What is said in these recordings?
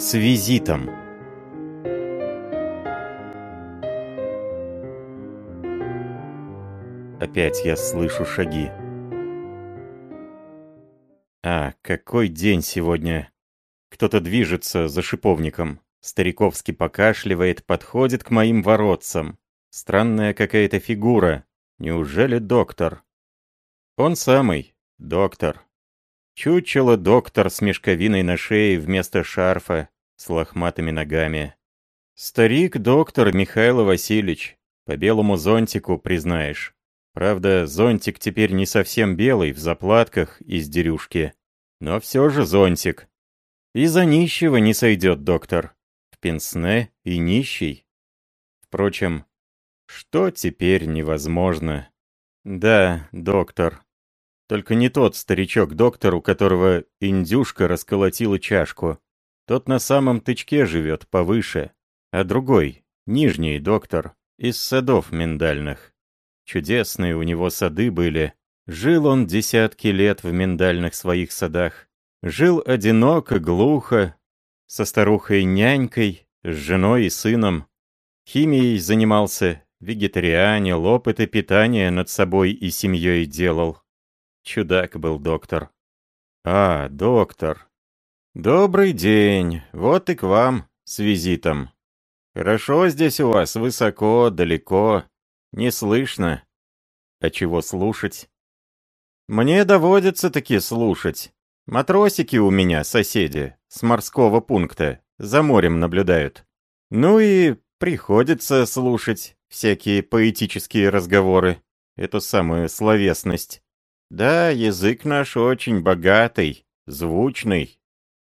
С визитом. Опять я слышу шаги. А, какой день сегодня. Кто-то движется за шиповником. Стариковски покашливает, подходит к моим воротцам. Странная какая-то фигура. Неужели доктор? Он самый, доктор. Чучело доктор с мешковиной на шее вместо шарфа, с лохматыми ногами. Старик-доктор Михаил Васильевич. По белому зонтику, признаешь. Правда, зонтик теперь не совсем белый, в заплатках из дерюшки. Но все же зонтик. И за нищего не сойдет доктор. В пенсне и нищий. Впрочем, что теперь невозможно? Да, доктор. Только не тот старичок-доктор, у которого индюшка расколотила чашку. Тот на самом тычке живет, повыше. А другой, нижний доктор, из садов миндальных. Чудесные у него сады были. Жил он десятки лет в миндальных своих садах. Жил одиноко, глухо, со старухой-нянькой, с женой и сыном. Химией занимался, вегетарианил, опыты питания над собой и семьей делал. Чудак был доктор. А, доктор. Добрый день. Вот и к вам с визитом. Хорошо здесь у вас, высоко, далеко. Не слышно. А чего слушать? Мне доводится таки слушать. Матросики у меня, соседи, с морского пункта, за морем наблюдают. Ну и приходится слушать всякие поэтические разговоры, эту самую словесность. Да, язык наш очень богатый, звучный.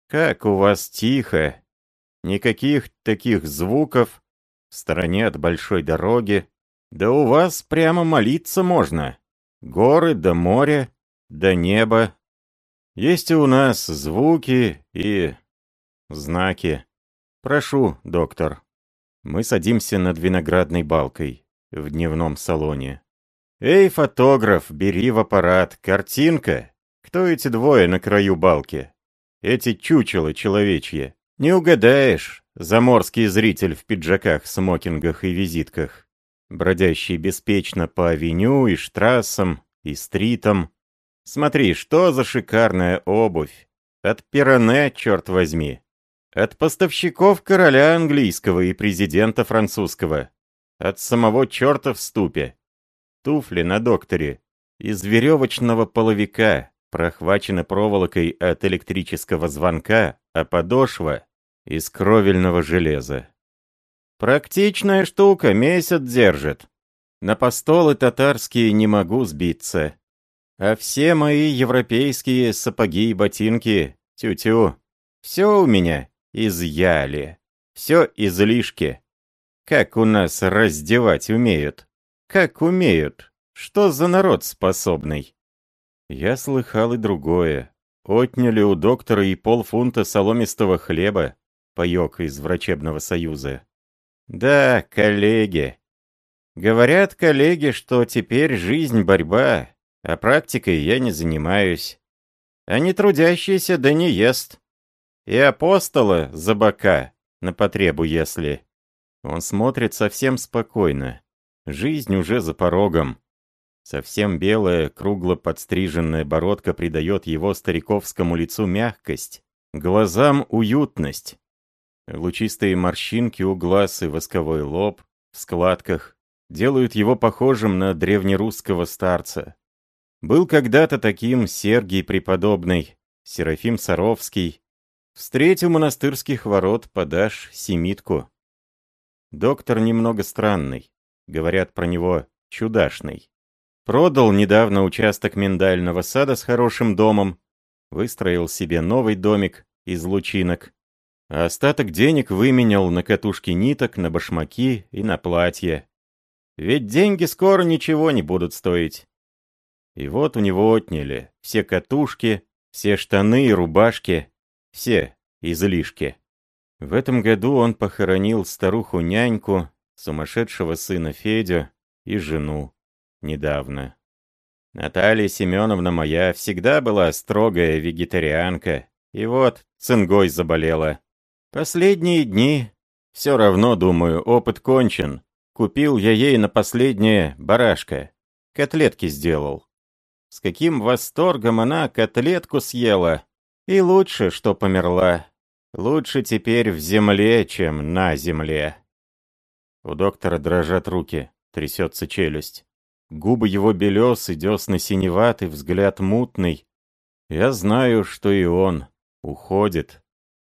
Как у вас тихо. Никаких таких звуков. В стороне от большой дороги. Да у вас прямо молиться можно. Горы да море, да небо. Есть и у нас звуки и... знаки. Прошу, доктор. Мы садимся над виноградной балкой в дневном салоне. «Эй, фотограф, бери в аппарат, картинка! Кто эти двое на краю балки? Эти чучела человечьи. Не угадаешь, заморский зритель в пиджаках, смокингах и визитках, бродящий беспечно по авеню и штрассам, и стритам. Смотри, что за шикарная обувь! От Пиране, черт возьми! От поставщиков короля английского и президента французского! От самого черта в ступе!» Туфли на докторе, из веревочного половика, прохвачены проволокой от электрического звонка, а подошва — из кровельного железа. Практичная штука, месяц держит. На постолы татарские не могу сбиться. А все мои европейские сапоги и ботинки, тю-тю, все у меня изъяли, все излишки. Как у нас раздевать умеют. Как умеют? Что за народ способный? Я слыхал и другое. Отняли у доктора и полфунта соломистого хлеба, паёк из врачебного союза. Да, коллеги. Говорят коллеги, что теперь жизнь борьба, а практикой я не занимаюсь. А не трудящийся да не ест. И апостола за бока, на потребу если. Он смотрит совсем спокойно. Жизнь уже за порогом. Совсем белая, кругло подстриженная бородка придает его стариковскому лицу мягкость, глазам уютность. Лучистые морщинки у глаз и восковой лоб в складках делают его похожим на древнерусского старца. Был когда-то таким Сергий Преподобный, Серафим Саровский. Встреть у монастырских ворот подашь семитку. Доктор немного странный говорят про него чудашный. Продал недавно участок миндального сада с хорошим домом, выстроил себе новый домик из лучинок, а остаток денег выменял на катушки ниток, на башмаки и на платье. Ведь деньги скоро ничего не будут стоить. И вот у него отняли все катушки, все штаны и рубашки, все излишки. В этом году он похоронил старуху-няньку, сумасшедшего сына Федю и жену недавно. Наталья Семеновна моя всегда была строгая вегетарианка, и вот цингой заболела. Последние дни. Все равно, думаю, опыт кончен. Купил я ей на последнее барашка. Котлетки сделал. С каким восторгом она котлетку съела. И лучше, что померла. Лучше теперь в земле, чем на земле. У доктора дрожат руки, трясется челюсть. Губы его белесы, десны синеватый, взгляд мутный. Я знаю, что и он уходит.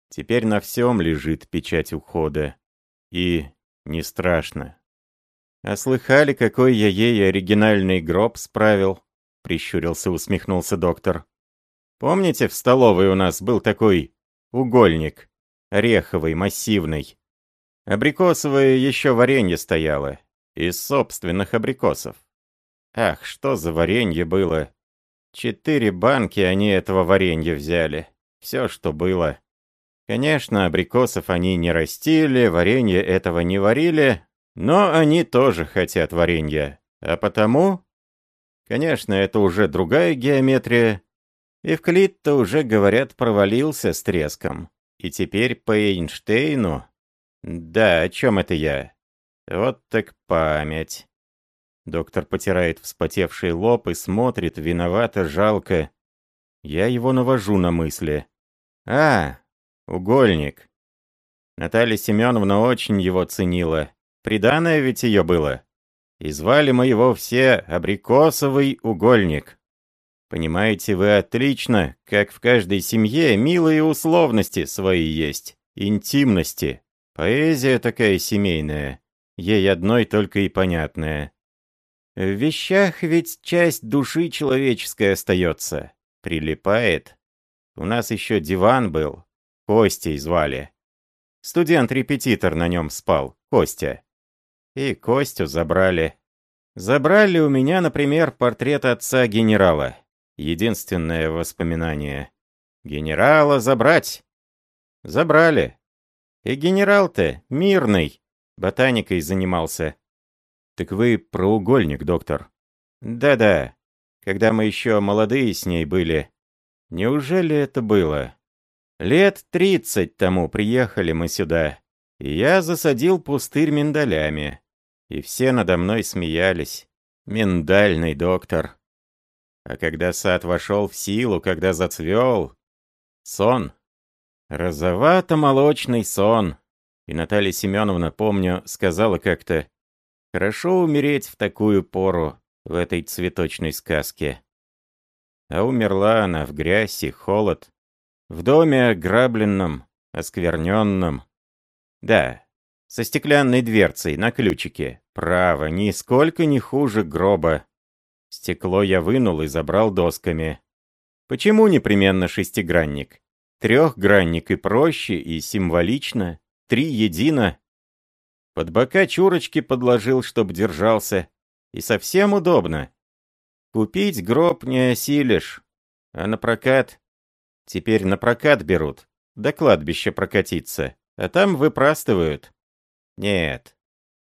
Теперь на всем лежит печать ухода. И не страшно. А слыхали, какой я ей оригинальный гроб справил? Прищурился, усмехнулся доктор. Помните, в столовой у нас был такой угольник? Ореховый, массивный. Абрикосовое еще варенье стояло. Из собственных абрикосов. Ах, что за варенье было. Четыре банки они этого варенья взяли. Все, что было. Конечно, абрикосов они не растили, варенье этого не варили, но они тоже хотят варенья. А потому... Конечно, это уже другая геометрия. Эвклид-то уже, говорят, провалился с треском. И теперь по Эйнштейну... Да, о чем это я? Вот так память. Доктор потирает вспотевший лоб и смотрит, виновато, жалко. Я его навожу на мысли. А, Угольник. Наталья Семеновна очень его ценила. Приданное ведь ее было. И звали мы его все Абрикосовый угольник. Понимаете вы отлично, как в каждой семье милые условности свои есть, интимности. Поэзия такая семейная, ей одной только и понятная. В вещах ведь часть души человеческой остается, прилипает. У нас еще диван был, Костей звали. Студент-репетитор на нем спал, Костя. И Костю забрали. Забрали у меня, например, портрет отца генерала. Единственное воспоминание. Генерала забрать. Забрали. И генерал-то мирный. Ботаникой занимался. Так вы проугольник, доктор. Да-да. Когда мы еще молодые с ней были. Неужели это было? Лет тридцать тому приехали мы сюда, и я засадил пустырь миндалями. И все надо мной смеялись. Миндальный доктор. А когда сад вошел в силу, когда зацвел... Сон. Розовато-молочный сон. И Наталья Семеновна, помню, сказала как-то, «Хорошо умереть в такую пору, в этой цветочной сказке». А умерла она в грязь и холод, в доме ограбленном, оскверненном. Да, со стеклянной дверцей на ключике. Право, нисколько не хуже гроба. Стекло я вынул и забрал досками. Почему непременно шестигранник? Трехгранник и проще, и символично. Три едино. Под бока чурочки подложил, чтоб держался. И совсем удобно. Купить гроб не осилишь. А на прокат Теперь на прокат берут. До кладбища прокатиться. А там выпрастывают. Нет.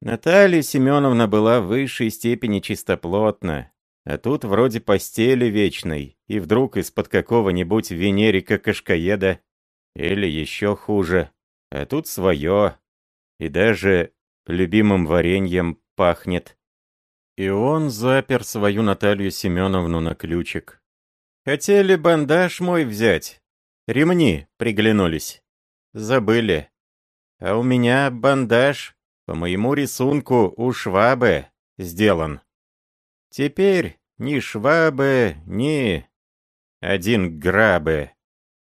Наталья Семеновна была в высшей степени чистоплотна. А тут вроде постели вечной. И вдруг из-под какого-нибудь венерика-кашкоеда. Или еще хуже. А тут свое. И даже любимым вареньем пахнет. И он запер свою Наталью Семеновну на ключик. Хотели бандаж мой взять. Ремни приглянулись. Забыли. А у меня бандаж по моему рисунку у швабы сделан. Теперь ни швабы, ни... Один грабы.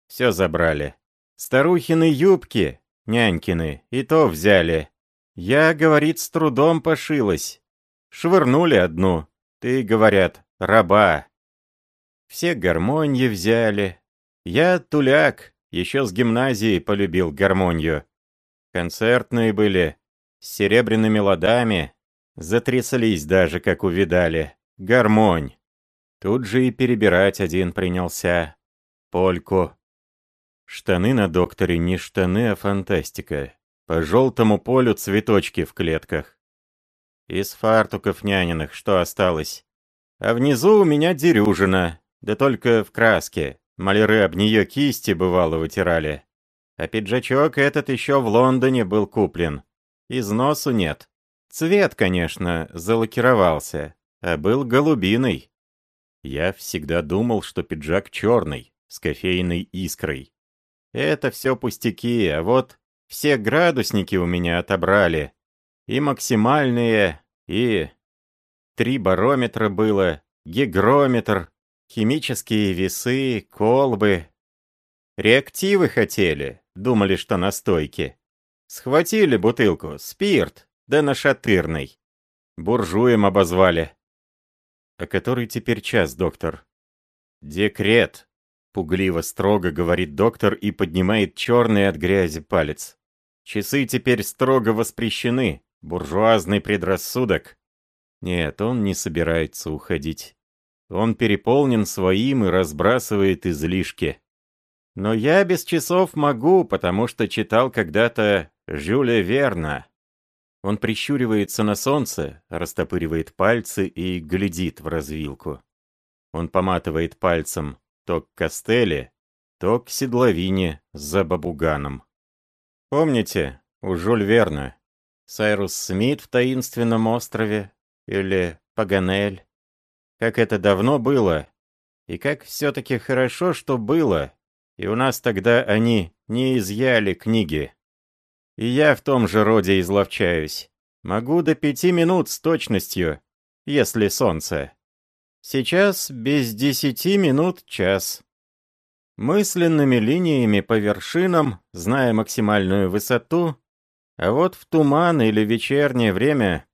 Все забрали. Старухины юбки, нянькины, и то взяли. Я, говорит, с трудом пошилась. Швырнули одну. Ты, говорят, раба. Все гармонии взяли. Я туляк, еще с гимназии полюбил гармонию. Концертные были, с серебряными ладами. Затряслись даже, как увидали. Гармонь. Тут же и перебирать один принялся. Польку. Штаны на докторе не штаны, а фантастика. По желтому полю цветочки в клетках. Из фартуков няниных что осталось? А внизу у меня дерюжина, да только в краске. Маляры об нее кисти бывало вытирали. А пиджачок этот еще в Лондоне был куплен. Из носу нет. Цвет, конечно, залакировался, а был голубиный. Я всегда думал, что пиджак черный, с кофейной искрой. Это все пустяки, а вот все градусники у меня отобрали. И максимальные, и... Три барометра было, гигрометр, химические весы, колбы. Реактивы хотели, думали, что настойки. Схватили бутылку, спирт, да нашатырный. Буржуем обозвали. А который теперь час, доктор? Декрет, пугливо строго говорит доктор и поднимает черный от грязи палец. Часы теперь строго воспрещены, буржуазный предрассудок. Нет, он не собирается уходить. Он переполнен своим и разбрасывает излишки. Но я без часов могу, потому что читал когда-то Жюля Верна. Он прищуривается на солнце, растопыривает пальцы и глядит в развилку. Он поматывает пальцем то к Костеле, то к седловине за бабуганом. Помните, у Жюль Верна, Сайрус Смит в таинственном острове или Паганель? Как это давно было, и как все-таки хорошо, что было, и у нас тогда они не изъяли книги. И я в том же роде изловчаюсь. Могу до пяти минут с точностью, если солнце. Сейчас без десяти минут час. Мысленными линиями по вершинам, зная максимальную высоту, а вот в туман или вечернее время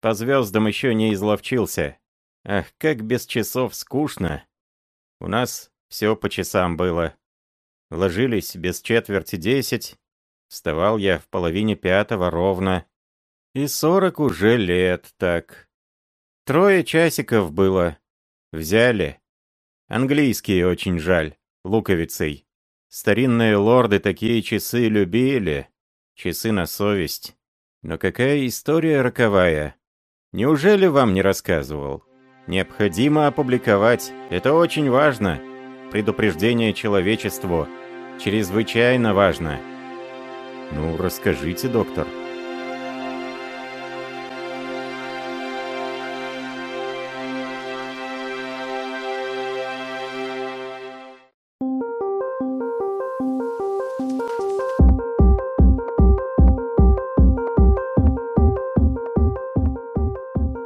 по звездам еще не изловчился. Ах, как без часов скучно. У нас все по часам было. Ложились без четверти десять, Вставал я в половине пятого ровно. И сорок уже лет так. Трое часиков было. Взяли. Английские очень жаль, луковицей. Старинные лорды такие часы любили. Часы на совесть. Но какая история роковая. Неужели вам не рассказывал? Необходимо опубликовать. Это очень важно. Предупреждение человечеству. Чрезвычайно важно. Ну, расскажите, доктор.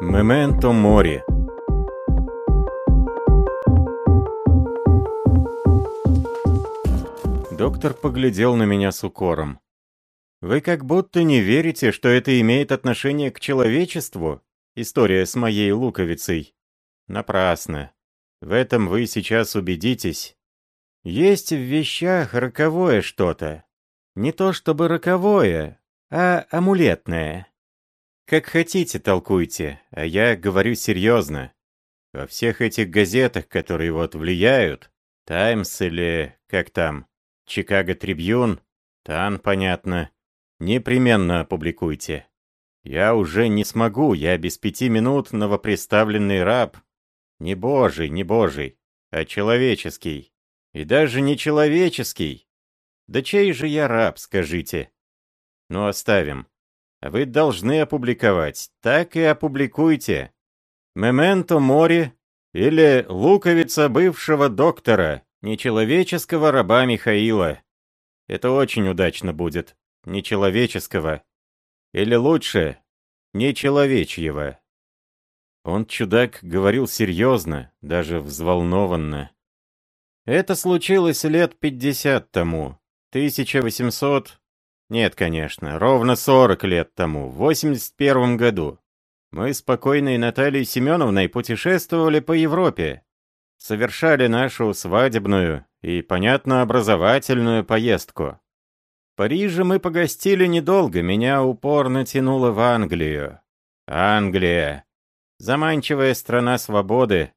Мементо море. Доктор поглядел на меня с укором. Вы как будто не верите, что это имеет отношение к человечеству? История с моей луковицей. Напрасно. В этом вы сейчас убедитесь. Есть в вещах роковое что-то. Не то чтобы роковое, а амулетное. Как хотите, толкуйте, а я говорю серьезно. Во всех этих газетах, которые вот влияют, «Таймс» или как там, «Чикаго Трибьюн», «Тан», понятно, Непременно опубликуйте. Я уже не смогу, я без пяти минут новоприставленный раб. Не божий, не божий, а человеческий. И даже не человеческий. Да чей же я раб, скажите? Ну, оставим. Вы должны опубликовать, так и опубликуйте. «Мементо море» или «Луковица бывшего доктора», нечеловеческого раба Михаила. Это очень удачно будет нечеловеческого. Или лучше, нечеловечьего. Он, чудак, говорил серьезно, даже взволнованно. Это случилось лет пятьдесят тому. 1800... Нет, конечно, ровно 40 лет тому, в 81 году. Мы с покойной Натальей Семеновной путешествовали по Европе. Совершали нашу свадебную и, понятно, образовательную поездку. Париже мы погостили недолго, меня упорно тянуло в Англию. Англия. Заманчивая страна свободы.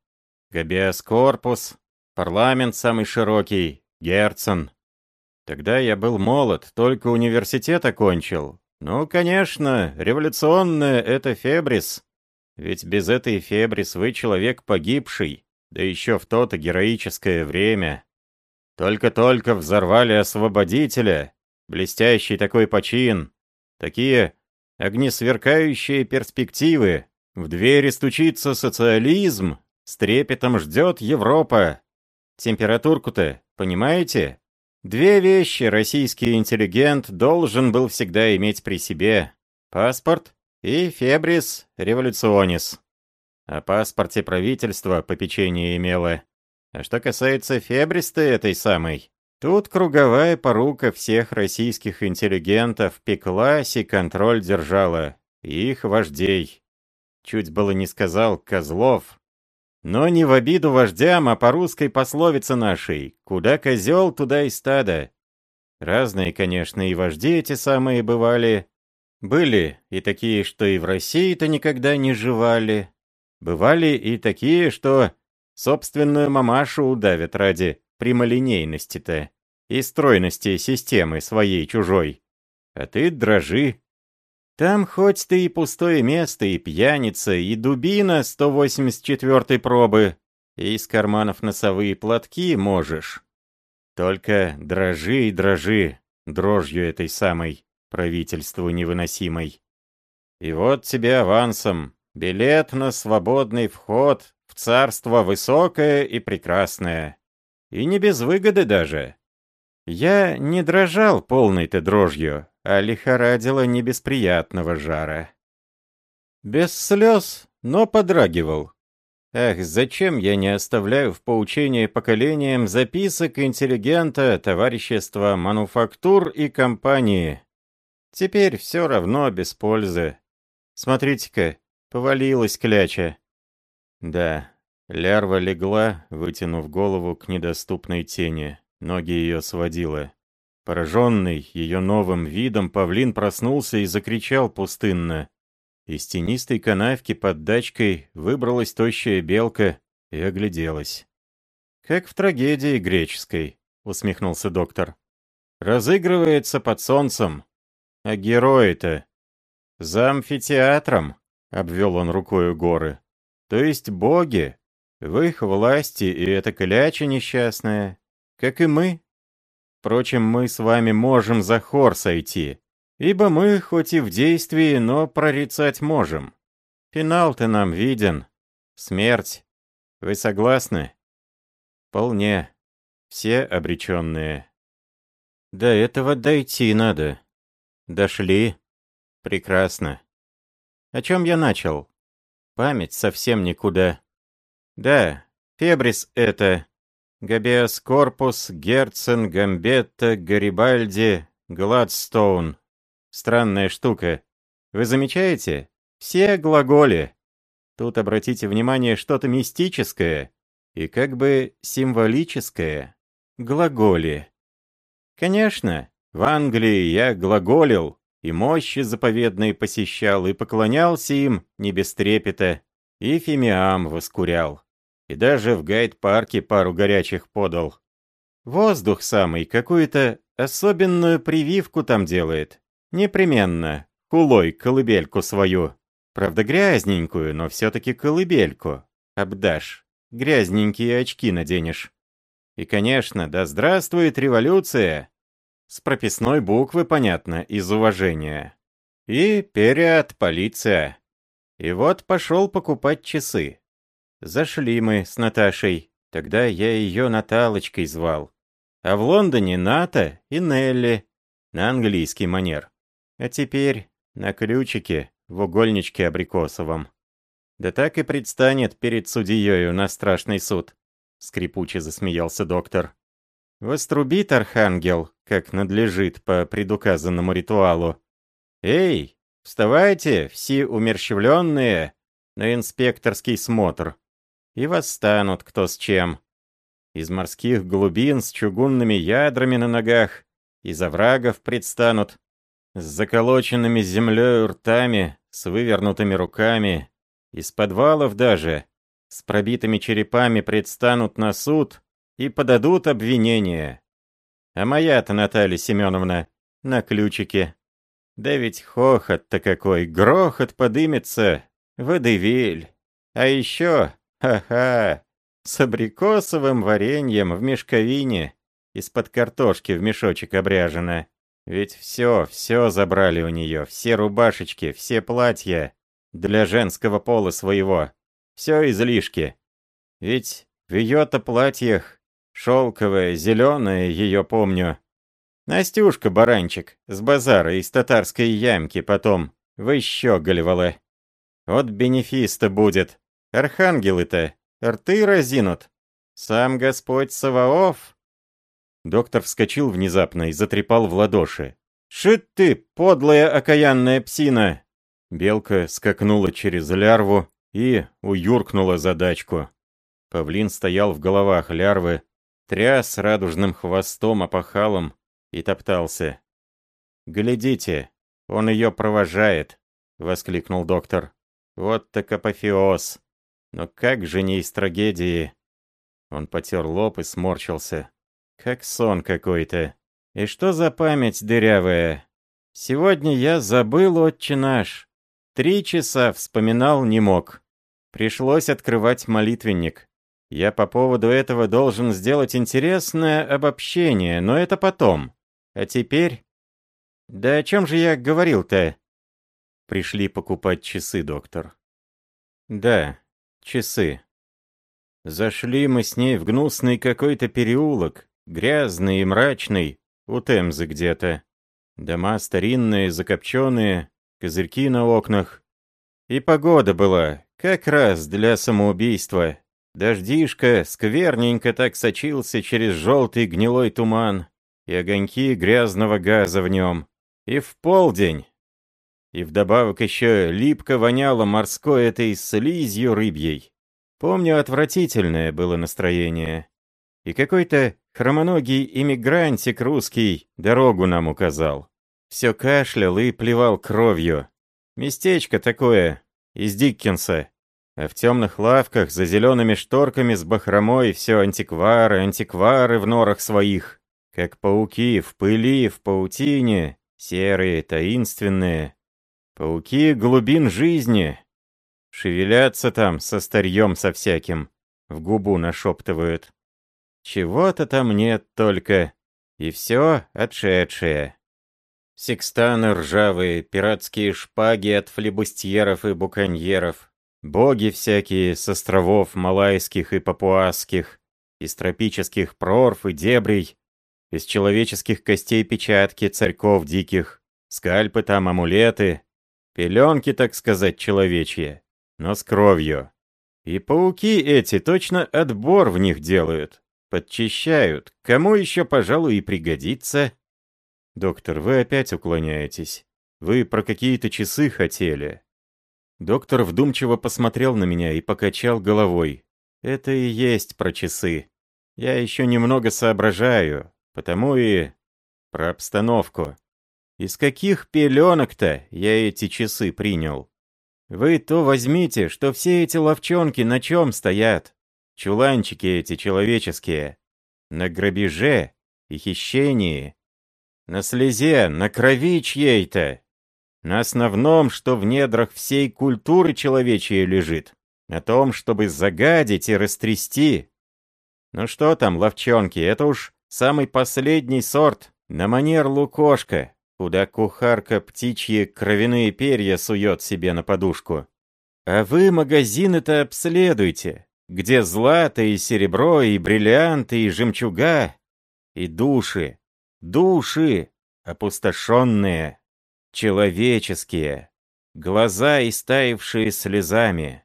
Габиас корпус. Парламент самый широкий. Герцен. Тогда я был молод, только университет окончил. Ну, конечно, революционная — это Фебрис. Ведь без этой Фебрис вы человек погибший, да еще в то-то героическое время. Только-только взорвали освободителя, Блестящий такой почин. Такие огнесверкающие перспективы. В двери стучится социализм. С трепетом ждет Европа. Температурку-то, понимаете? Две вещи российский интеллигент должен был всегда иметь при себе. Паспорт и фебрис революционис. О паспорте правительства попечение имело. А что касается фебриста этой самой, тут круговая порука всех российских интеллигентов пеклась и контроль держала. Их вождей. Чуть было не сказал Козлов. Но не в обиду вождям, а по русской пословице нашей. Куда козел, туда и стадо. Разные, конечно, и вожди эти самые бывали. Были и такие, что и в России-то никогда не жевали. Бывали и такие, что Собственную мамашу удавят ради прямолинейности-то и стройности системы своей чужой. А ты дрожи. Там хоть ты и пустое место, и пьяница, и дубина 184-й пробы, и из карманов носовые платки можешь. Только дрожи и дрожи, дрожью этой самой, правительству невыносимой. И вот тебе авансом, билет на свободный вход в царство высокое и прекрасное. И не без выгоды даже. Я не дрожал полной-то дрожью, а лихорадила не без приятного жара. Без слез, но подрагивал. Ах, зачем я не оставляю в поучение поколениям записок интеллигента, товарищества, мануфактур и компании? Теперь все равно без пользы. Смотрите-ка, повалилась кляча. Да, лярва легла, вытянув голову к недоступной тени. Ноги ее сводило. Пораженный ее новым видом, павлин проснулся и закричал пустынно. Из тенистой канавки под дачкой выбралась тощая белка и огляделась. «Как в трагедии греческой», — усмехнулся доктор. «Разыгрывается под солнцем. А герои-то...» «За амфитеатром», — обвел он рукою горы. То есть боги, в их власти и эта кляча несчастная, как и мы. Впрочем, мы с вами можем за хор сойти, ибо мы хоть и в действии, но прорицать можем. Финал-то нам виден. Смерть. Вы согласны? Вполне. Все обреченные. До этого дойти надо. Дошли. Прекрасно. О чем я начал? Память совсем никуда. Да, Фебрис это. Габиас Корпус, Герцен, Гамбетта, Гарибальди, Гладстоун. Странная штука. Вы замечаете? Все глаголи. Тут обратите внимание, что-то мистическое и как бы символическое. Глаголи. Конечно, в Англии я глаголил, и мощи заповедные посещал, и поклонялся им не без трепета, и фимиам воскурял, и даже в гайд-парке пару горячих подал. Воздух самый какую-то особенную прививку там делает. Непременно, кулой колыбельку свою. Правда, грязненькую, но все-таки колыбельку. Обдашь. Грязненькие очки наденешь. И, конечно, да здравствует революция! С прописной буквы, понятно, из уважения. И перед полиция. И вот пошел покупать часы. Зашли мы с Наташей. Тогда я ее Наталочкой звал. А в Лондоне Ната и Нелли. На английский манер. А теперь на ключике в угольничке абрикосовом. Да так и предстанет перед судьею на страшный суд. Скрипуче засмеялся доктор. Вострубит архангел, как надлежит по предуказанному ритуалу. «Эй, вставайте, все умерщвленные, на инспекторский смотр, и восстанут кто с чем. Из морских глубин с чугунными ядрами на ногах, из оврагов предстанут, с заколоченными землей ртами, с вывернутыми руками, из подвалов даже, с пробитыми черепами предстанут на суд, и подадут обвинение. А моя-то Наталья Семеновна на ключике. Да ведь хохот-то какой, грохот подымется, водевиль. А еще, ха-ха, с абрикосовым вареньем в мешковине, из-под картошки в мешочек обряжено. Ведь все, все забрали у нее, все рубашечки, все платья для женского пола своего. Все излишки. Ведь в ее-то платьях шелковое, зеленое ее помню. Настюшка Баранчик с базара из татарской ямки потом выщеголевала. Вот бенефиста будет. Архангелы-то рты разинут. Сам Господь Саваоф. Доктор вскочил внезапно и затрепал в ладоши. «Шит ты, подлая окаянная псина!» Белка скакнула через лярву и уюркнула за дачку. Павлин стоял в головах лярвы, тряс радужным хвостом опахалом и топтался. «Глядите, он ее провожает!» — воскликнул доктор. «Вот так апофеоз! Но как же не из трагедии!» Он потер лоб и сморщился. «Как сон какой-то! И что за память дырявая? Сегодня я забыл, отче наш. Три часа вспоминал не мог. Пришлось открывать молитвенник. Я по поводу этого должен сделать интересное обобщение, но это потом. А теперь... Да о чем же я говорил-то? Пришли покупать часы, доктор. Да, часы. Зашли мы с ней в гнусный какой-то переулок, грязный и мрачный, у Темзы где-то. Дома старинные, закопченные, козырьки на окнах. И погода была, как раз для самоубийства. Дождишка скверненько так сочился через желтый гнилой туман, и огоньки грязного газа в нем. И в полдень. И вдобавок еще липко воняло морской этой слизью рыбьей. Помню, отвратительное было настроение. И какой-то хромоногий иммигрантик русский дорогу нам указал. Все кашлял и плевал кровью. Местечко такое, из Диккенса. А в темных лавках за зелеными шторками с бахромой все антиквары, антиквары в норах своих. Как пауки в пыли, в паутине, серые, таинственные. Пауки глубин жизни. Шевелятся там со старьем со всяким. В губу нашептывают. Чего-то там нет только. И все отшедшее. Секстаны ржавые, пиратские шпаги от флебустьеров и буконьеров, Боги всякие с островов малайских и папуасских, из тропических прорв и дебрей, из человеческих костей печатки царьков диких, скальпы там, амулеты, пеленки, так сказать, человечьи, но с кровью. И пауки эти точно отбор в них делают, подчищают, кому еще, пожалуй, и пригодится. Доктор, вы опять уклоняетесь. Вы про какие-то часы хотели. Доктор вдумчиво посмотрел на меня и покачал головой. «Это и есть про часы. Я еще немного соображаю, потому и... про обстановку. Из каких пеленок-то я эти часы принял? Вы то возьмите, что все эти ловчонки на чем стоят? Чуланчики эти человеческие. На грабеже и хищении. На слезе, на крови чьей-то на основном, что в недрах всей культуры человечьей лежит, на том, чтобы загадить и растрясти. Ну что там, ловчонки, это уж самый последний сорт, на манер лукошка, куда кухарка птичьи кровяные перья сует себе на подушку. А вы магазины-то обследуйте, где злато и серебро, и бриллианты, и жемчуга, и души, души опустошенные человеческие, глаза истаившие слезами.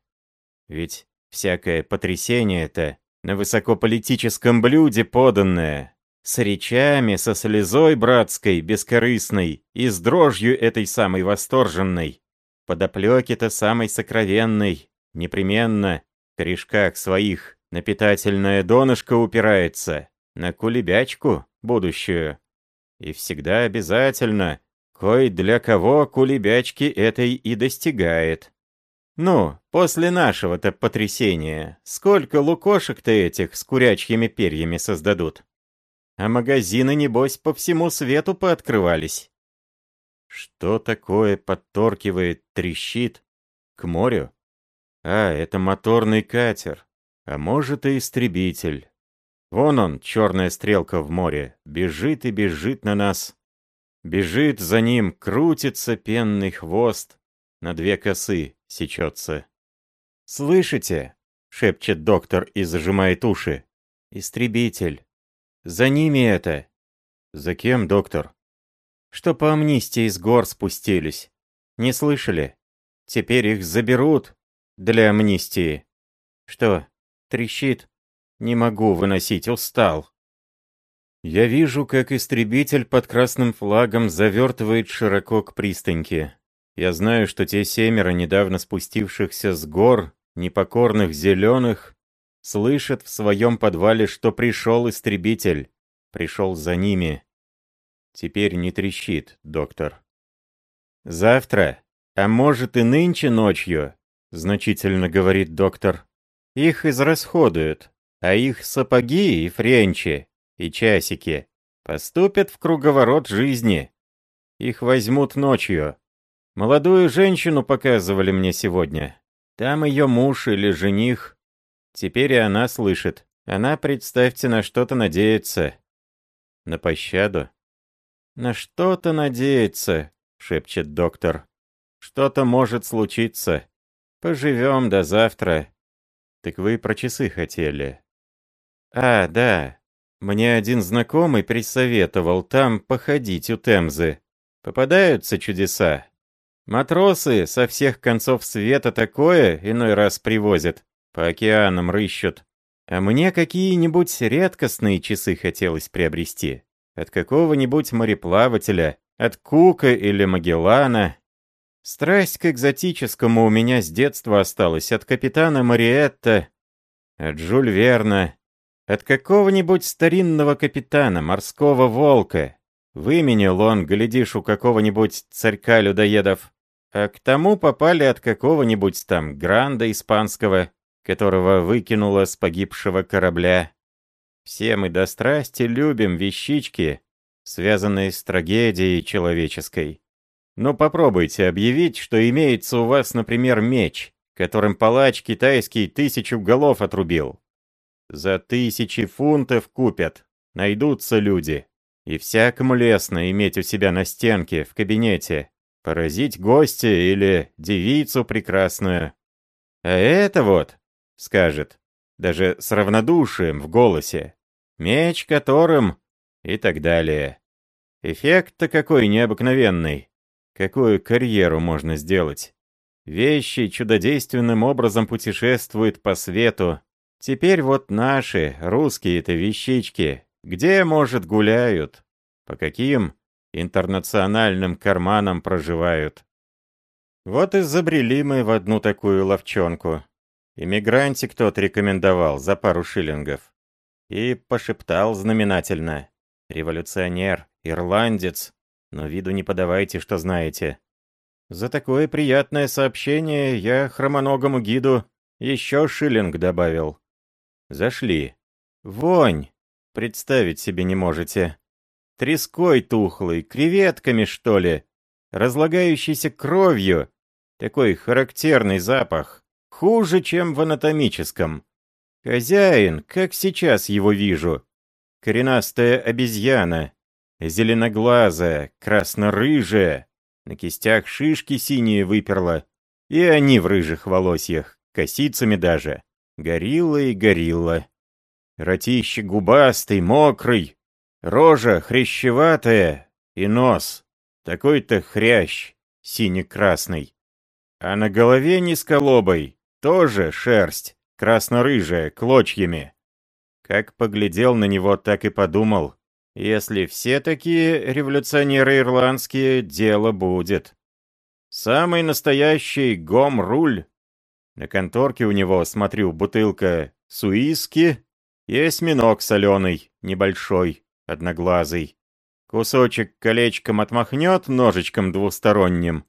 Ведь всякое потрясение-то на высокополитическом блюде поданное, с речами, со слезой братской, бескорыстной и с дрожью этой самой восторженной, подоплеки-то самой сокровенной, непременно, в корешках своих, на питательное донышко упирается, на кулебячку будущую. И всегда обязательно Кой для кого кулебячки этой и достигает. Ну, после нашего-то потрясения, сколько лукошек-то этих с курячьими перьями создадут? А магазины, небось, по всему свету пооткрывались. Что такое подторкивает, трещит? К морю? А, это моторный катер. А может и истребитель. Вон он, черная стрелка в море, бежит и бежит на нас. Бежит за ним, крутится пенный хвост, на две косы сечется. «Слышите?» — шепчет доктор и зажимает уши. «Истребитель. За ними это». «За кем, доктор?» «Что по амнистии с гор спустились. Не слышали? Теперь их заберут для амнистии. Что, трещит? Не могу выносить, устал». Я вижу, как истребитель под красным флагом завертывает широко к пристаньке. Я знаю, что те семеро недавно спустившихся с гор непокорных зеленых, слышат в своем подвале, что пришел истребитель, пришел за ними. Теперь не трещит, доктор. Завтра, а может и нынче ночью, значительно говорит доктор, их израсходуют, а их сапоги и френчи, и часики поступят в круговорот жизни. Их возьмут ночью. Молодую женщину показывали мне сегодня. Там ее муж или жених. Теперь и она слышит. Она, представьте, на что-то надеется. На пощаду? На что-то надеется, шепчет доктор. Что-то может случиться. Поживем до завтра. Так вы про часы хотели. А, да. Мне один знакомый присоветовал там походить у Темзы. Попадаются чудеса. Матросы со всех концов света такое иной раз привозят, по океанам рыщут. А мне какие-нибудь редкостные часы хотелось приобрести. От какого-нибудь мореплавателя, от Кука или Магеллана. Страсть к экзотическому у меня с детства осталась от капитана Мариетта, от Жюль Верна, от какого-нибудь старинного капитана, морского волка. Выменил он, глядишь, у какого-нибудь царька людоедов а к тому попали от какого-нибудь там гранда испанского, которого выкинуло с погибшего корабля. Все мы до страсти любим вещички, связанные с трагедией человеческой. Но попробуйте объявить, что имеется у вас, например, меч, которым палач китайский тысячу голов отрубил. За тысячи фунтов купят, найдутся люди. И всякому лестно иметь у себя на стенке, в кабинете, Поразить гостя или девицу прекрасную. А это вот, скажет, даже с равнодушием в голосе, меч которым и так далее. Эффект-то какой необыкновенный. Какую карьеру можно сделать? Вещи чудодейственным образом путешествуют по свету. Теперь вот наши, русские-то вещички, где, может, гуляют? По каким интернациональным карманом проживают. Вот и забрели мы в одну такую ловчонку. Иммигрантик тот рекомендовал за пару шиллингов. И пошептал знаменательно. Революционер, ирландец, но виду не подавайте, что знаете. За такое приятное сообщение я хромоногому гиду еще шиллинг добавил. Зашли. Вонь! Представить себе не можете. Треской тухлый, креветками, что ли? Разлагающейся кровью. Такой характерный запах. Хуже, чем в анатомическом. Хозяин, как сейчас его вижу. Коренастая обезьяна. Зеленоглазая, красно-рыжая. На кистях шишки синие выперла. И они в рыжих волосьях, косицами даже. Горилла и горилла. Ротище губастый, мокрый, Рожа хрящеватая и нос. Такой-то хрящ, сине-красный. А на голове низколобой, тоже шерсть, красно-рыжая, клочьями. Как поглядел на него, так и подумал. Если все такие революционеры ирландские, дело будет. Самый настоящий гом-руль. На конторке у него, смотрю, бутылка суиски и осьминог соленый, небольшой одноглазый. Кусочек колечком отмахнет ножичком двусторонним,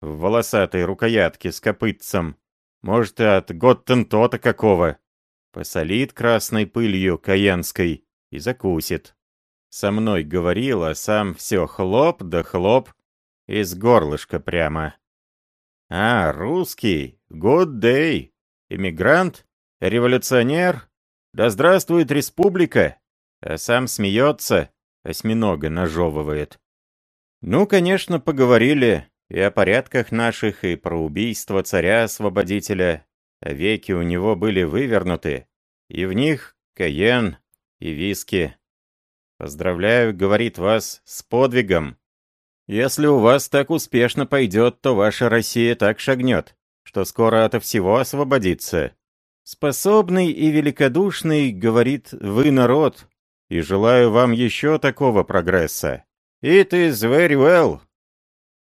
в волосатой рукоятке с копытцем, может, и от Готтентота какого. Посолит красной пылью каянской и закусит. Со мной говорил, а сам все хлоп да хлоп, из горлышка прямо. А, русский, good day, иммигрант, революционер, да здравствует республика! а сам смеется, осьминога нажевывает. Ну, конечно, поговорили и о порядках наших, и про убийство царя-освободителя. Веки у него были вывернуты, и в них каен и виски. Поздравляю, говорит вас, с подвигом. Если у вас так успешно пойдет, то ваша Россия так шагнет, что скоро ото всего освободится. Способный и великодушный, говорит, вы народ, и желаю вам еще такого прогресса. It is very well.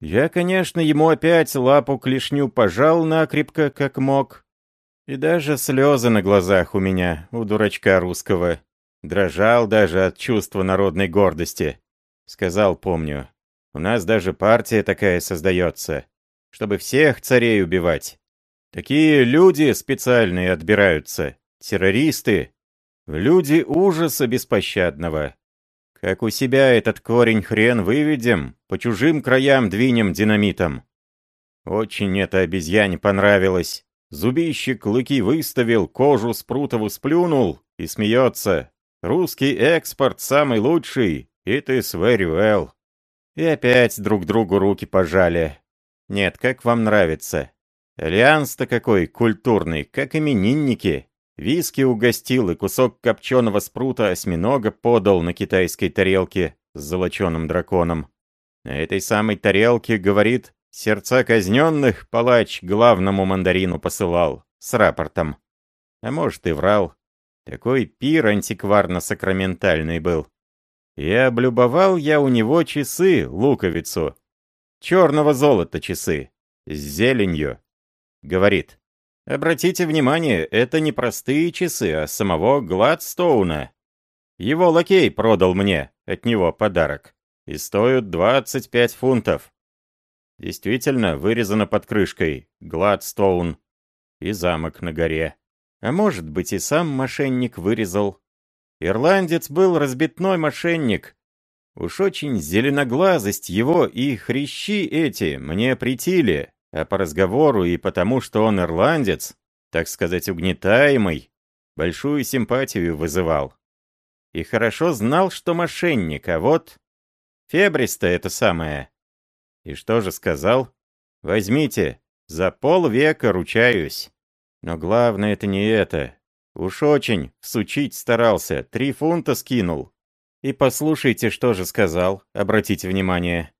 Я, конечно, ему опять лапу клешню пожал накрепко, как мог. И даже слезы на глазах у меня, у дурачка русского. Дрожал даже от чувства народной гордости. Сказал, помню, у нас даже партия такая создается, чтобы всех царей убивать. Такие люди специальные отбираются, террористы, люди ужаса беспощадного. Как у себя этот корень хрен выведем, по чужим краям двинем динамитом. Очень это обезьяне понравилось. Зубище клыки выставил, кожу спрутову сплюнул и смеется. Русский экспорт самый лучший, it is very well. И опять друг другу руки пожали. Нет, как вам нравится? Альянс-то какой культурный, как именинники. Виски угостил и кусок копченого спрута осьминога подал на китайской тарелке с золоченым драконом. На этой самой тарелке, говорит, сердца казненных палач главному мандарину посылал, с рапортом. А может и врал. Такой пир антикварно-сакраментальный был. И облюбовал я у него часы, луковицу. Черного золота часы. С зеленью. Говорит, обратите внимание, это не простые часы, а самого Гладстоуна. Его лакей продал мне, от него подарок. И стоят 25 фунтов. Действительно, вырезано под крышкой Гладстоун и замок на горе. А может быть и сам мошенник вырезал. Ирландец был разбитной мошенник. Уж очень зеленоглазость его и хрящи эти мне притили а по разговору и потому, что он ирландец, так сказать, угнетаемый, большую симпатию вызывал. И хорошо знал, что мошенник, а вот... Фебриста это самое. И что же сказал? Возьмите, за полвека ручаюсь. Но главное это не это. Уж очень всучить старался, три фунта скинул. И послушайте, что же сказал, обратите внимание.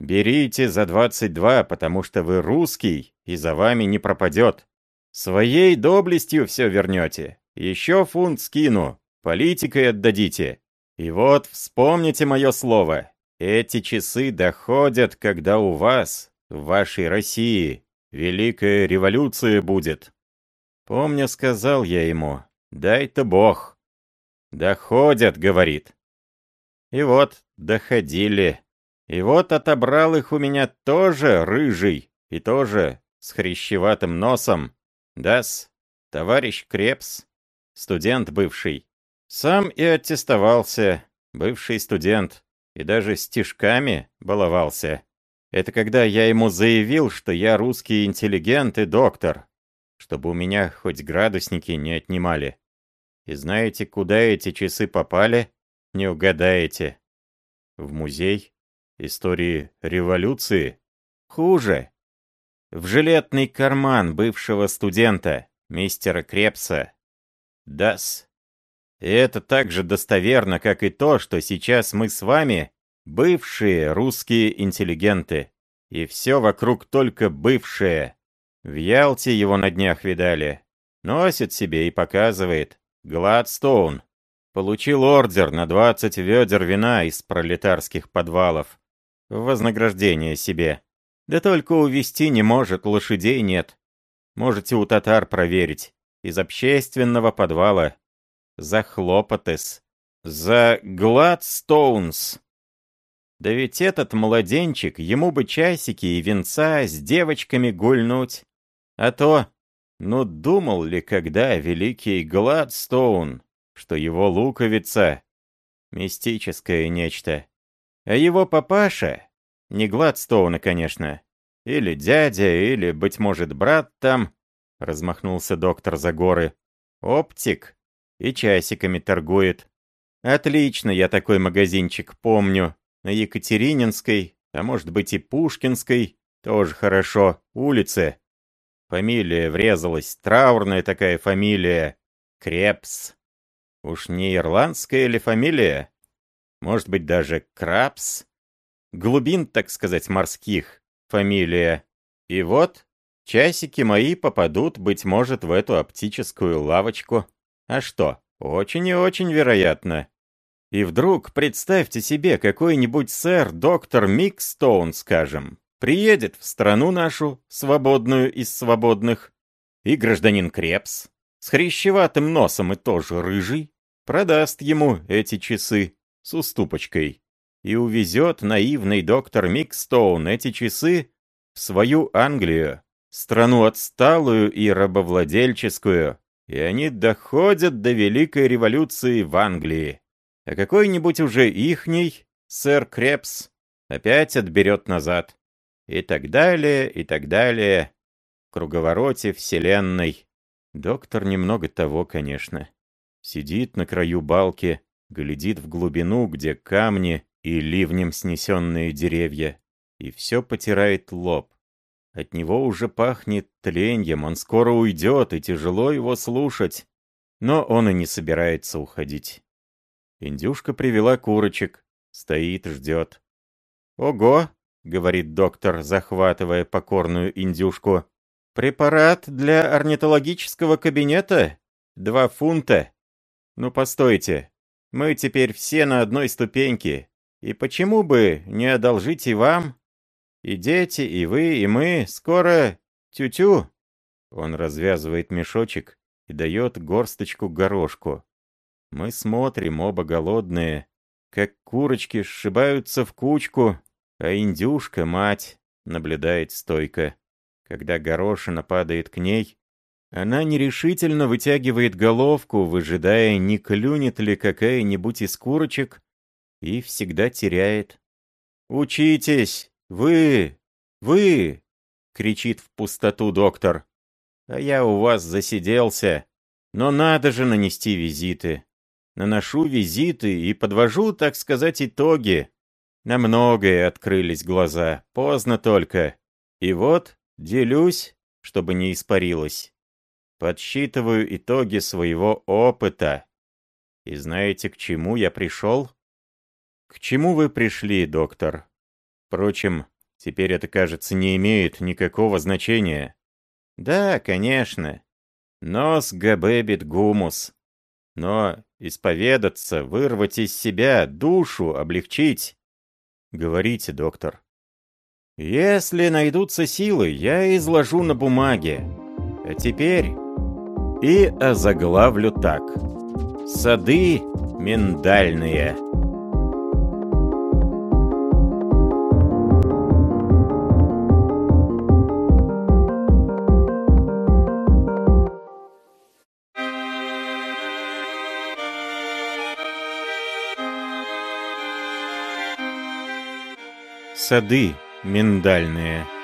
Берите за 22, потому что вы русский, и за вами не пропадет. Своей доблестью все вернете. Еще фунт скину, политикой отдадите. И вот вспомните мое слово. Эти часы доходят, когда у вас, в вашей России, великая революция будет. Помню, сказал я ему, дай-то бог. Доходят, говорит. И вот, доходили. И вот отобрал их у меня тоже рыжий, и тоже с хрящеватым носом. Дас, товарищ Крепс, студент бывший. Сам и аттестовался, бывший студент, и даже стишками баловался. Это когда я ему заявил, что я русский интеллигент и доктор, чтобы у меня хоть градусники не отнимали. И знаете, куда эти часы попали? Не угадаете. В музей истории революции. Хуже. В жилетный карман бывшего студента, мистера Крепса. Дас. И это так же достоверно, как и то, что сейчас мы с вами бывшие русские интеллигенты. И все вокруг только бывшие. В Ялте его на днях видали. Носит себе и показывает. Гладстоун. Получил ордер на 20 ведер вина из пролетарских подвалов в вознаграждение себе. Да только увести не может, лошадей нет. Можете у татар проверить. Из общественного подвала. За хлопотес. За Гладстоунс. Да ведь этот младенчик, ему бы часики и венца с девочками гульнуть. А то, ну думал ли когда великий Гладстоун, что его луковица — мистическое нечто. А его папаша, не Гладстоуна, конечно, или дядя, или, быть может, брат там, размахнулся доктор за горы, оптик, и часиками торгует. Отлично, я такой магазинчик помню, на Екатерининской, А может быть и Пушкинской, тоже хорошо, улицы. Фамилия врезалась, траурная такая фамилия. Крепс. Уж не ирландская ли фамилия? Может быть даже Крабс? Глубин, так сказать, морских. Фамилия. И вот, часики мои попадут, быть может, в эту оптическую лавочку. А что, очень и очень вероятно. И вдруг, представьте себе, какой-нибудь сэр, доктор Микстоун, скажем, приедет в страну нашу, свободную из свободных, и гражданин Крепс, с хрящеватым носом и тоже рыжий, продаст ему эти часы с уступочкой и увезет наивный доктор Микстоун эти часы в свою Англию, страну отсталую и рабовладельческую, и они доходят до Великой революции в Англии а какой-нибудь уже ихний, сэр Крепс, опять отберет назад. И так далее, и так далее. В круговороте вселенной. Доктор немного того, конечно. Сидит на краю балки, глядит в глубину, где камни и ливнем снесенные деревья, и все потирает лоб. От него уже пахнет тленьем, он скоро уйдет, и тяжело его слушать. Но он и не собирается уходить. Индюшка привела курочек. Стоит, ждет. «Ого!» — говорит доктор, захватывая покорную индюшку. «Препарат для орнитологического кабинета? Два фунта? Ну, постойте. Мы теперь все на одной ступеньке. И почему бы не одолжить и вам? И дети, и вы, и мы. Скоро тю-тю!» Он развязывает мешочек и дает горсточку горошку. Мы смотрим, оба голодные, как курочки сшибаются в кучку, а индюшка, мать, наблюдает стойко. Когда горошина падает к ней, она нерешительно вытягивает головку, выжидая, не клюнет ли какая-нибудь из курочек, и всегда теряет. «Учитесь! Вы! Вы!» — кричит в пустоту доктор. «А я у вас засиделся. Но надо же нанести визиты наношу визиты и подвожу, так сказать, итоги. На многое открылись глаза, поздно только. И вот, делюсь, чтобы не испарилось. Подсчитываю итоги своего опыта. И знаете, к чему я пришел? К чему вы пришли, доктор? Впрочем, теперь это, кажется, не имеет никакого значения. Да, конечно. Нос габебит гумус. Но исповедаться, вырвать из себя, душу облегчить. Говорите, доктор. Если найдутся силы, я изложу на бумаге. А теперь и озаглавлю так. Сады миндальные. сады миндальные.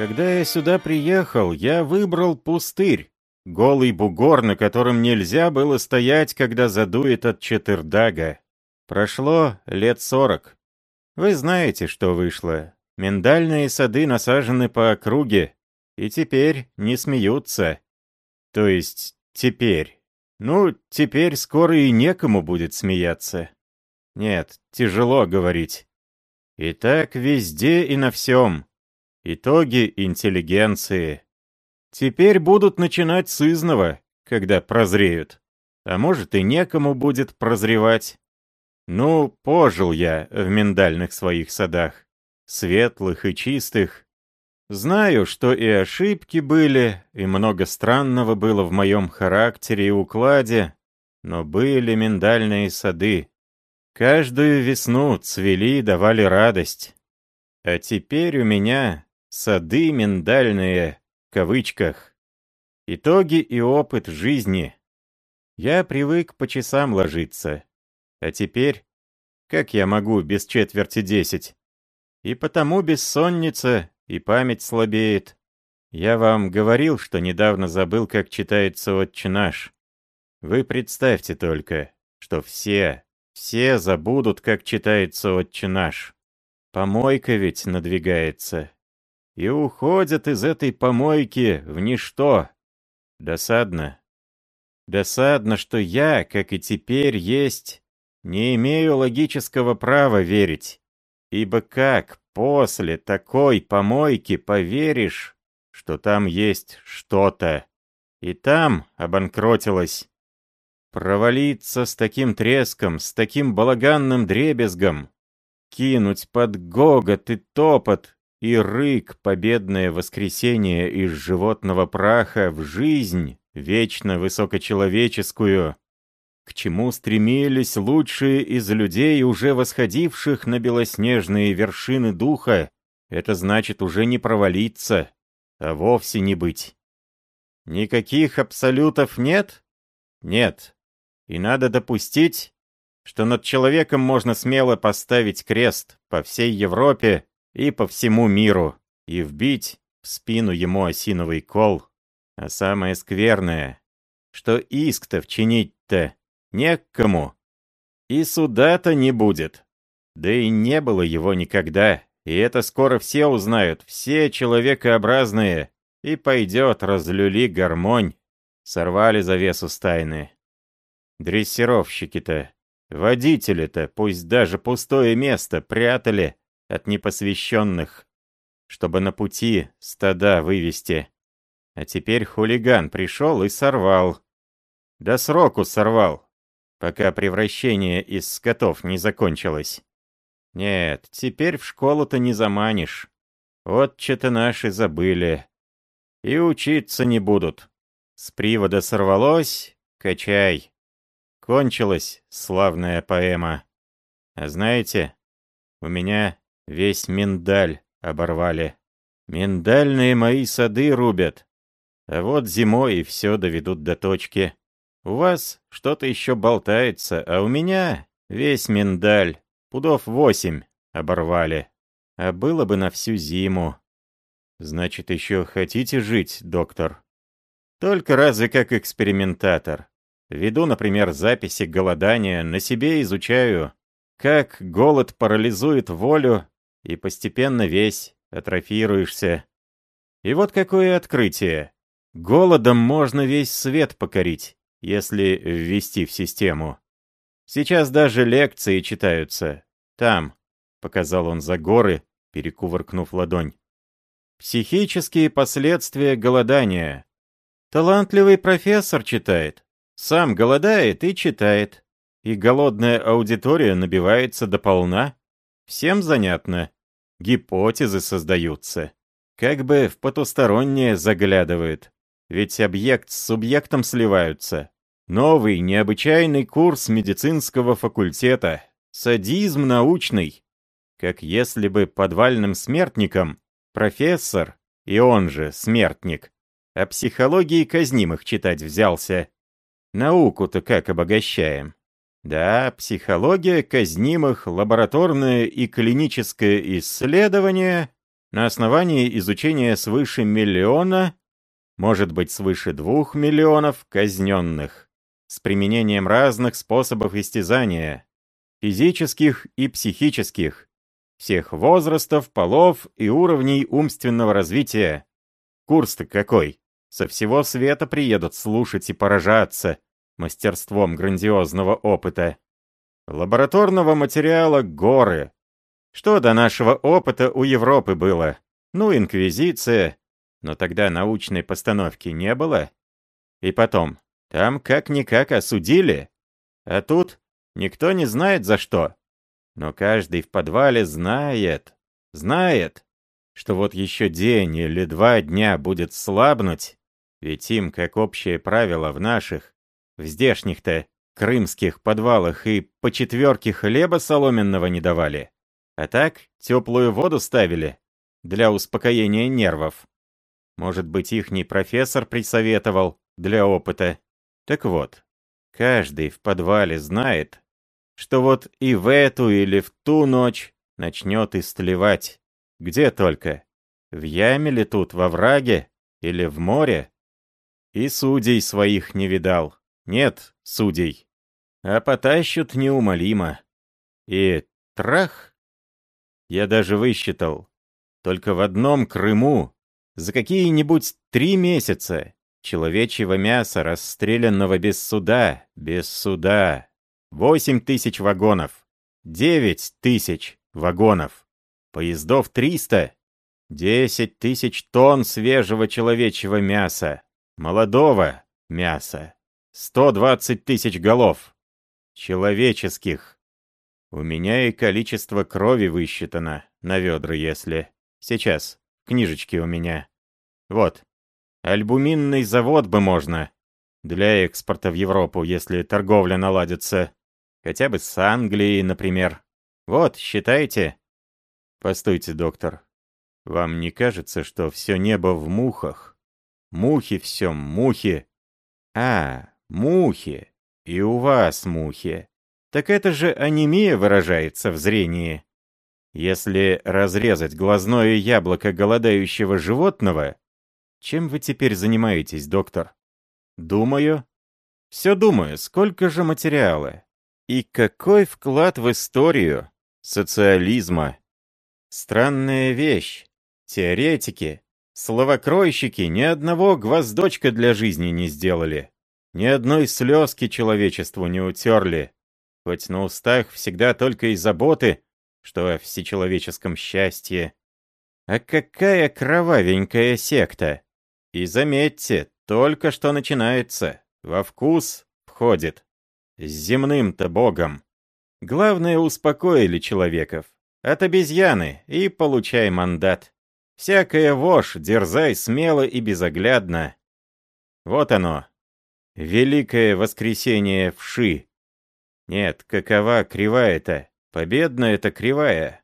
Когда я сюда приехал, я выбрал пустырь, голый бугор, на котором нельзя было стоять, когда задует от четырдага. Прошло лет сорок. Вы знаете, что вышло. Миндальные сады насажены по округе, и теперь не смеются. То есть теперь. Ну, теперь скоро и некому будет смеяться. Нет, тяжело говорить. И так везде и на всем. Итоги интеллигенции. Теперь будут начинать с изного, когда прозреют. А может и некому будет прозревать. Ну, пожил я в миндальных своих садах. Светлых и чистых, Знаю, что и ошибки были, и много странного было в моем характере и укладе, но были миндальные сады. Каждую весну цвели и давали радость. А теперь у меня сады миндальные, в кавычках. Итоги и опыт жизни. Я привык по часам ложиться. А теперь, как я могу без четверти десять? И потому бессонница и память слабеет. Я вам говорил, что недавно забыл, как читается «Отче наш». Вы представьте только, что все, все забудут, как читается «Отче наш». Помойка ведь надвигается. И уходят из этой помойки в ничто. Досадно. Досадно, что я, как и теперь есть, не имею логического права верить. Ибо как после такой помойки поверишь, что там есть что-то? И там обанкротилось. Провалиться с таким треском, с таким балаганным дребезгом, кинуть под гогот и топот и рык победное воскресение из животного праха в жизнь, вечно высокочеловеческую, к чему стремились лучшие из людей, уже восходивших на белоснежные вершины духа, это значит уже не провалиться, а вовсе не быть. Никаких абсолютов нет? Нет. И надо допустить, что над человеком можно смело поставить крест по всей Европе и по всему миру и вбить в спину ему осиновый кол. А самое скверное, что иск-то вчинить-то не к кому. И суда-то не будет. Да и не было его никогда, и это скоро все узнают, все человекообразные, и пойдет разлюли гармонь. Сорвали завесу стайны. Дрессировщики-то, водители-то, пусть даже пустое место прятали от непосвященных, чтобы на пути стада вывести. А теперь хулиган пришел и сорвал. До сроку сорвал, пока превращение из скотов не закончилось. Нет, теперь в школу-то не заманишь. Отче-то наши забыли. И учиться не будут. С привода сорвалось, качай. Кончилась славная поэма. А знаете, у меня весь миндаль оборвали. Миндальные мои сады рубят. А вот зимой и все доведут до точки. У вас что-то еще болтается, а у меня весь миндаль, пудов восемь, оборвали. А было бы на всю зиму. Значит, еще хотите жить, доктор? Только разве как экспериментатор. Веду, например, записи голодания, на себе изучаю, как голод парализует волю, и постепенно весь атрофируешься. И вот какое открытие. Голодом можно весь свет покорить, если ввести в систему. Сейчас даже лекции читаются. Там, — показал он за горы, перекувыркнув ладонь. Психические последствия голодания. Талантливый профессор читает. Сам голодает и читает. И голодная аудитория набивается до полна. Всем занятно. Гипотезы создаются. Как бы в потустороннее заглядывает. Ведь объект с субъектом сливаются. Новый, необычайный курс медицинского факультета. Садизм научный. Как если бы подвальным смертникам профессор, и он же смертник, о психологии казнимых читать взялся. Науку-то как обогащаем? Да, психология казнимых, лабораторное и клиническое исследование на основании изучения свыше миллиона, может быть свыше двух миллионов казненных, с применением разных способов истязания, физических и психических, всех возрастов, полов и уровней умственного развития. Курс-то какой? Со всего света приедут слушать и поражаться мастерством грандиозного опыта. Лабораторного материала горы. Что до нашего опыта у Европы было? Ну, инквизиция. Но тогда научной постановки не было. И потом, там как-никак осудили. А тут никто не знает за что. Но каждый в подвале знает, знает, что вот еще день или два дня будет слабнуть, ведь им, как общее правило, в наших, в здешних-то, крымских подвалах и по четверке хлеба соломенного не давали. А так, теплую воду ставили для успокоения нервов. Может быть, ихний профессор присоветовал для опыта. Так вот, каждый в подвале знает, что вот и в эту или в ту ночь начнет истлевать. Где только? В яме ли тут, во враге? Или в море? И судей своих не видал. Нет судей. А потащут неумолимо. И трах. Я даже высчитал. Только в одном Крыму за какие-нибудь три месяца человечьего мяса, расстрелянного без суда, без суда. Восемь тысяч вагонов. Девять тысяч вагонов. Поездов триста. Десять тысяч тонн свежего человечьего мяса. Молодого мяса. Сто двадцать тысяч голов. Человеческих. У меня и количество крови высчитано, на ведра если. Сейчас, книжечки у меня. Вот. Альбуминный завод бы можно. Для экспорта в Европу, если торговля наладится. Хотя бы с Англией, например. Вот, считайте. Постойте, доктор. Вам не кажется, что все небо в мухах? Мухи все, мухи. А, мухи. И у вас мухи. Так это же анемия выражается в зрении. Если разрезать глазное яблоко голодающего животного, чем вы теперь занимаетесь, доктор? Думаю. Все думаю, сколько же материала. И какой вклад в историю социализма. Странная вещь. Теоретики, словокройщики ни одного гвоздочка для жизни не сделали. Ни одной слезки человечеству не утерли. Хоть на устах всегда только и заботы, что о всечеловеческом счастье. А какая кровавенькая секта! И заметьте, только что начинается, во вкус входит. С земным-то богом. Главное, успокоили человеков. От обезьяны и получай мандат. Всякая вошь дерзай смело и безоглядно. Вот оно. Великое воскресение вши. Нет, какова кривая-то? Победная-то кривая.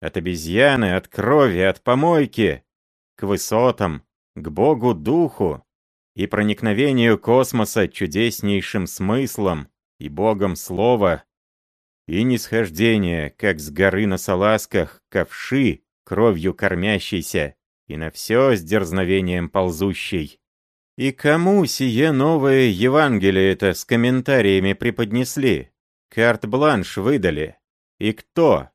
От обезьяны, от крови, от помойки. К высотам, к Богу-духу и проникновению космоса чудеснейшим смыслом и Богом Слова, и нисхождение, как с горы на салазках, ковши, кровью кормящейся, и на все с дерзновением ползущей. И кому сие новое Евангелие это с комментариями преподнесли? Карт-бланш выдали. И кто?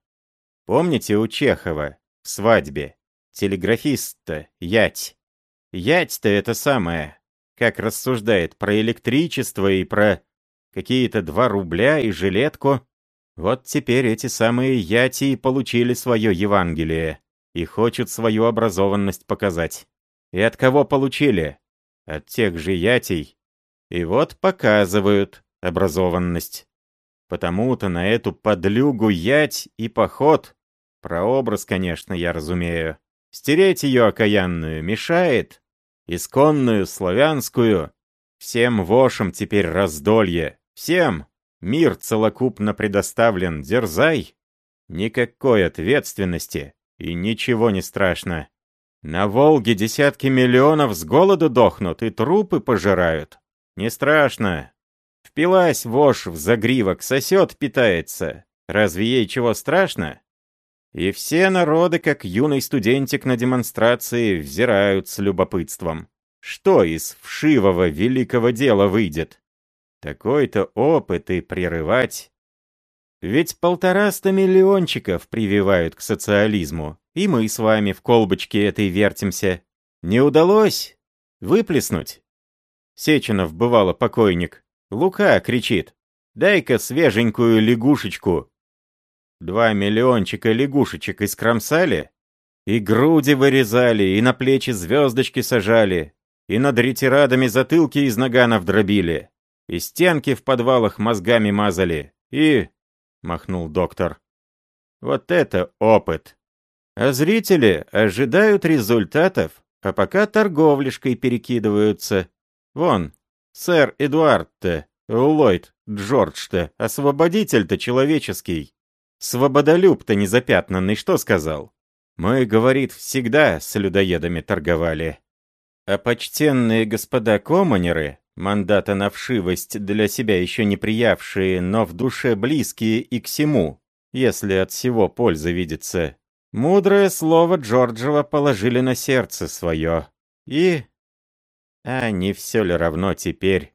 Помните у Чехова в свадьбе? Телеграфист-то, ять. Ять-то это самое. Как рассуждает про электричество и про какие-то два рубля и жилетку. Вот теперь эти самые яти получили свое Евангелие и хочут свою образованность показать. И от кого получили? От тех же ятей. И вот показывают образованность. Потому-то на эту подлюгу ять и поход, прообраз, конечно, я разумею, стереть ее окаянную мешает, исконную, славянскую, всем вошам теперь раздолье, всем. Мир целокупно предоставлен, дерзай, никакой ответственности. И ничего не страшно. На Волге десятки миллионов с голоду дохнут и трупы пожирают. Не страшно, Впилась вошь в загривок, сосет, питается. Разве ей чего страшно? И все народы, как юный студентик на демонстрации, взирают с любопытством. Что из вшивого великого дела выйдет? Такой-то опыт и прерывать. Ведь полтораста миллиончиков прививают к социализму, и мы с вами в колбочке этой вертимся. Не удалось выплеснуть? Сеченов бывало покойник. Лука кричит. «Дай-ка свеженькую лягушечку!» Два миллиончика лягушечек искромсали, и груди вырезали, и на плечи звездочки сажали, и над ретирадами затылки из наганов дробили, и стенки в подвалах мозгами мазали, и... — махнул доктор. Вот это опыт! А зрители ожидают результатов, а пока торговлишкой перекидываются. Вон, Сэр Эдуард-то, Ллойд, Джордж-то, освободитель-то человеческий. Свободолюб-то незапятнанный что сказал? Мы, говорит, всегда с людоедами торговали. А почтенные господа коммунеры, мандата на вшивость для себя еще не приявшие, но в душе близкие и к всему, если от всего польза видится, мудрое слово Джорджева положили на сердце свое. И а не все ли равно теперь?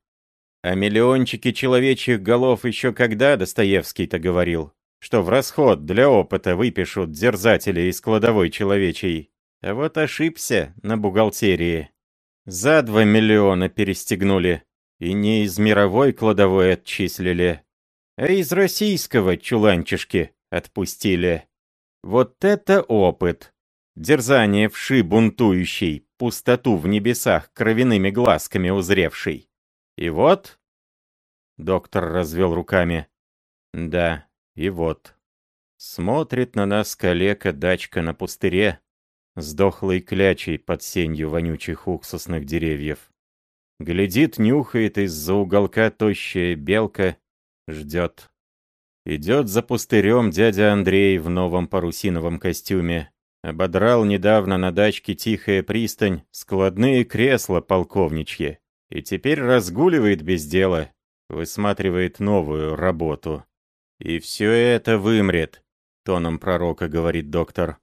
А миллиончики человечьих голов еще когда Достоевский-то говорил, что в расход для опыта выпишут дерзатели из кладовой человечей. А вот ошибся на бухгалтерии. За два миллиона перестегнули. И не из мировой кладовой отчислили, а из российского чуланчишки отпустили. Вот это опыт! Дерзание вши бунтующий, пустоту в небесах кровяными глазками узревший. И вот... Доктор развел руками. Да, и вот. Смотрит на нас калека-дачка на пустыре, с дохлой клячей под сенью вонючих уксусных деревьев. Глядит, нюхает из-за уголка тощая белка, ждет. Идет за пустырем дядя Андрей в новом парусиновом костюме. Ободрал недавно на дачке тихая пристань, складные кресла полковничьи. И теперь разгуливает без дела, высматривает новую работу. «И все это вымрет», — тоном пророка говорит доктор.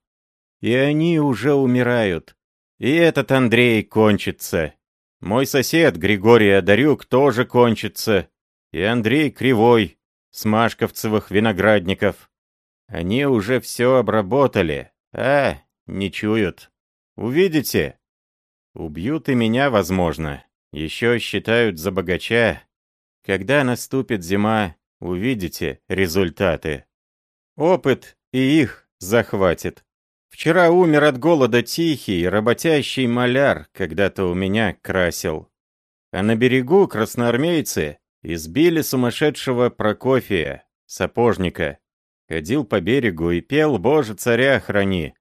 «И они уже умирают. И этот Андрей кончится. Мой сосед Григорий Одарюк тоже кончится. И Андрей Кривой, с Машковцевых виноградников. Они уже все обработали, а, не чуют. Увидите? Убьют и меня, возможно. Еще считают за богача. Когда наступит зима, увидите результаты. Опыт и их захватит. Вчера умер от голода тихий, работящий маляр, когда-то у меня красил. А на берегу красноармейцы избили сумасшедшего Прокофия, сапожника. Ходил по берегу и пел «Боже, царя храни».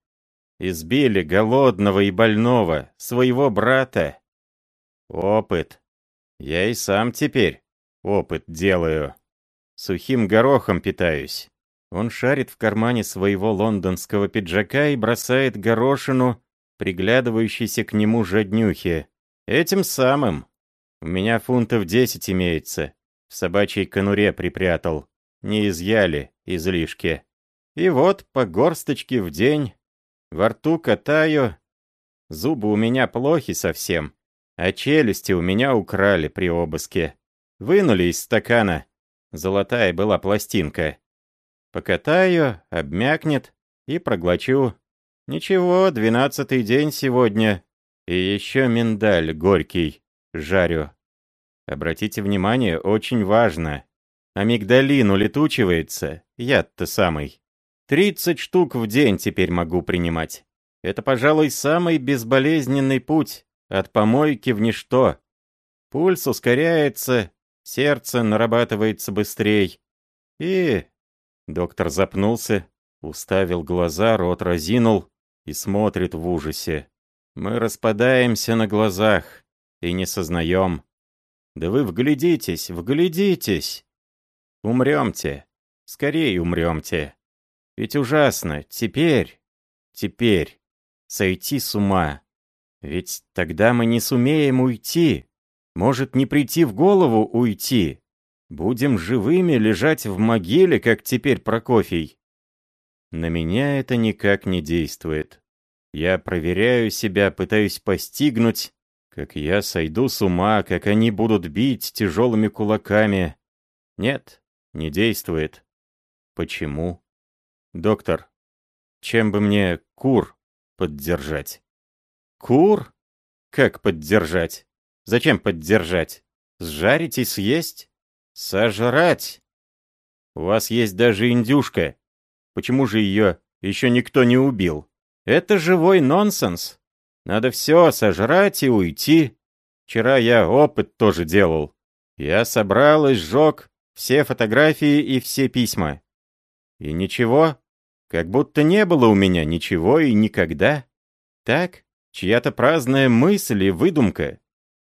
Избили голодного и больного, своего брата. Опыт. Я и сам теперь опыт делаю. Сухим горохом питаюсь. Он шарит в кармане своего лондонского пиджака и бросает горошину, приглядывающейся к нему жаднюхе. Этим самым. У меня фунтов десять имеется. В собачьей конуре припрятал. Не изъяли излишки. И вот по горсточке в день. Во рту катаю. Зубы у меня плохи совсем. А челюсти у меня украли при обыске. Вынули из стакана. Золотая была пластинка. Покатаю, обмякнет и проглочу. Ничего, двенадцатый день сегодня. И еще миндаль горький. Жарю. Обратите внимание, очень важно. Амигдалин улетучивается, яд-то самый. Тридцать штук в день теперь могу принимать. Это, пожалуй, самый безболезненный путь от помойки в ничто. Пульс ускоряется, сердце нарабатывается быстрее. И Доктор запнулся, уставил глаза, рот разинул и смотрит в ужасе. Мы распадаемся на глазах и не сознаем. Да вы вглядитесь, вглядитесь. Умремте, скорее умремте. Ведь ужасно, теперь, теперь, сойти с ума. Ведь тогда мы не сумеем уйти. Может, не прийти в голову уйти. Будем живыми лежать в могиле, как теперь Прокофий. На меня это никак не действует. Я проверяю себя, пытаюсь постигнуть, как я сойду с ума, как они будут бить тяжелыми кулаками. Нет, не действует. Почему? Доктор, чем бы мне кур поддержать? Кур? Как поддержать? Зачем поддержать? Сжарить и съесть? Сожрать! У вас есть даже индюшка. Почему же ее еще никто не убил? Это живой нонсенс. Надо все сожрать и уйти. Вчера я опыт тоже делал. Я собрал и сжег все фотографии и все письма. И ничего, как будто не было у меня ничего и никогда. Так, чья-то праздная мысль и выдумка.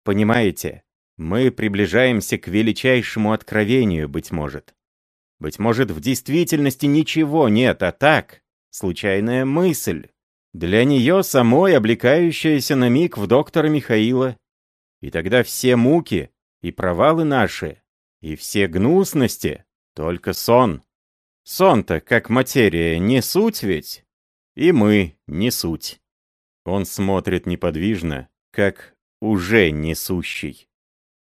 Понимаете? Мы приближаемся к величайшему откровению, быть может. Быть может, в действительности ничего нет, а так, случайная мысль. Для нее самой облекающаяся на миг в доктора Михаила. И тогда все муки и провалы наши, и все гнусности — только сон. Сон-то, как материя, не суть ведь? И мы не суть. Он смотрит неподвижно, как уже несущий.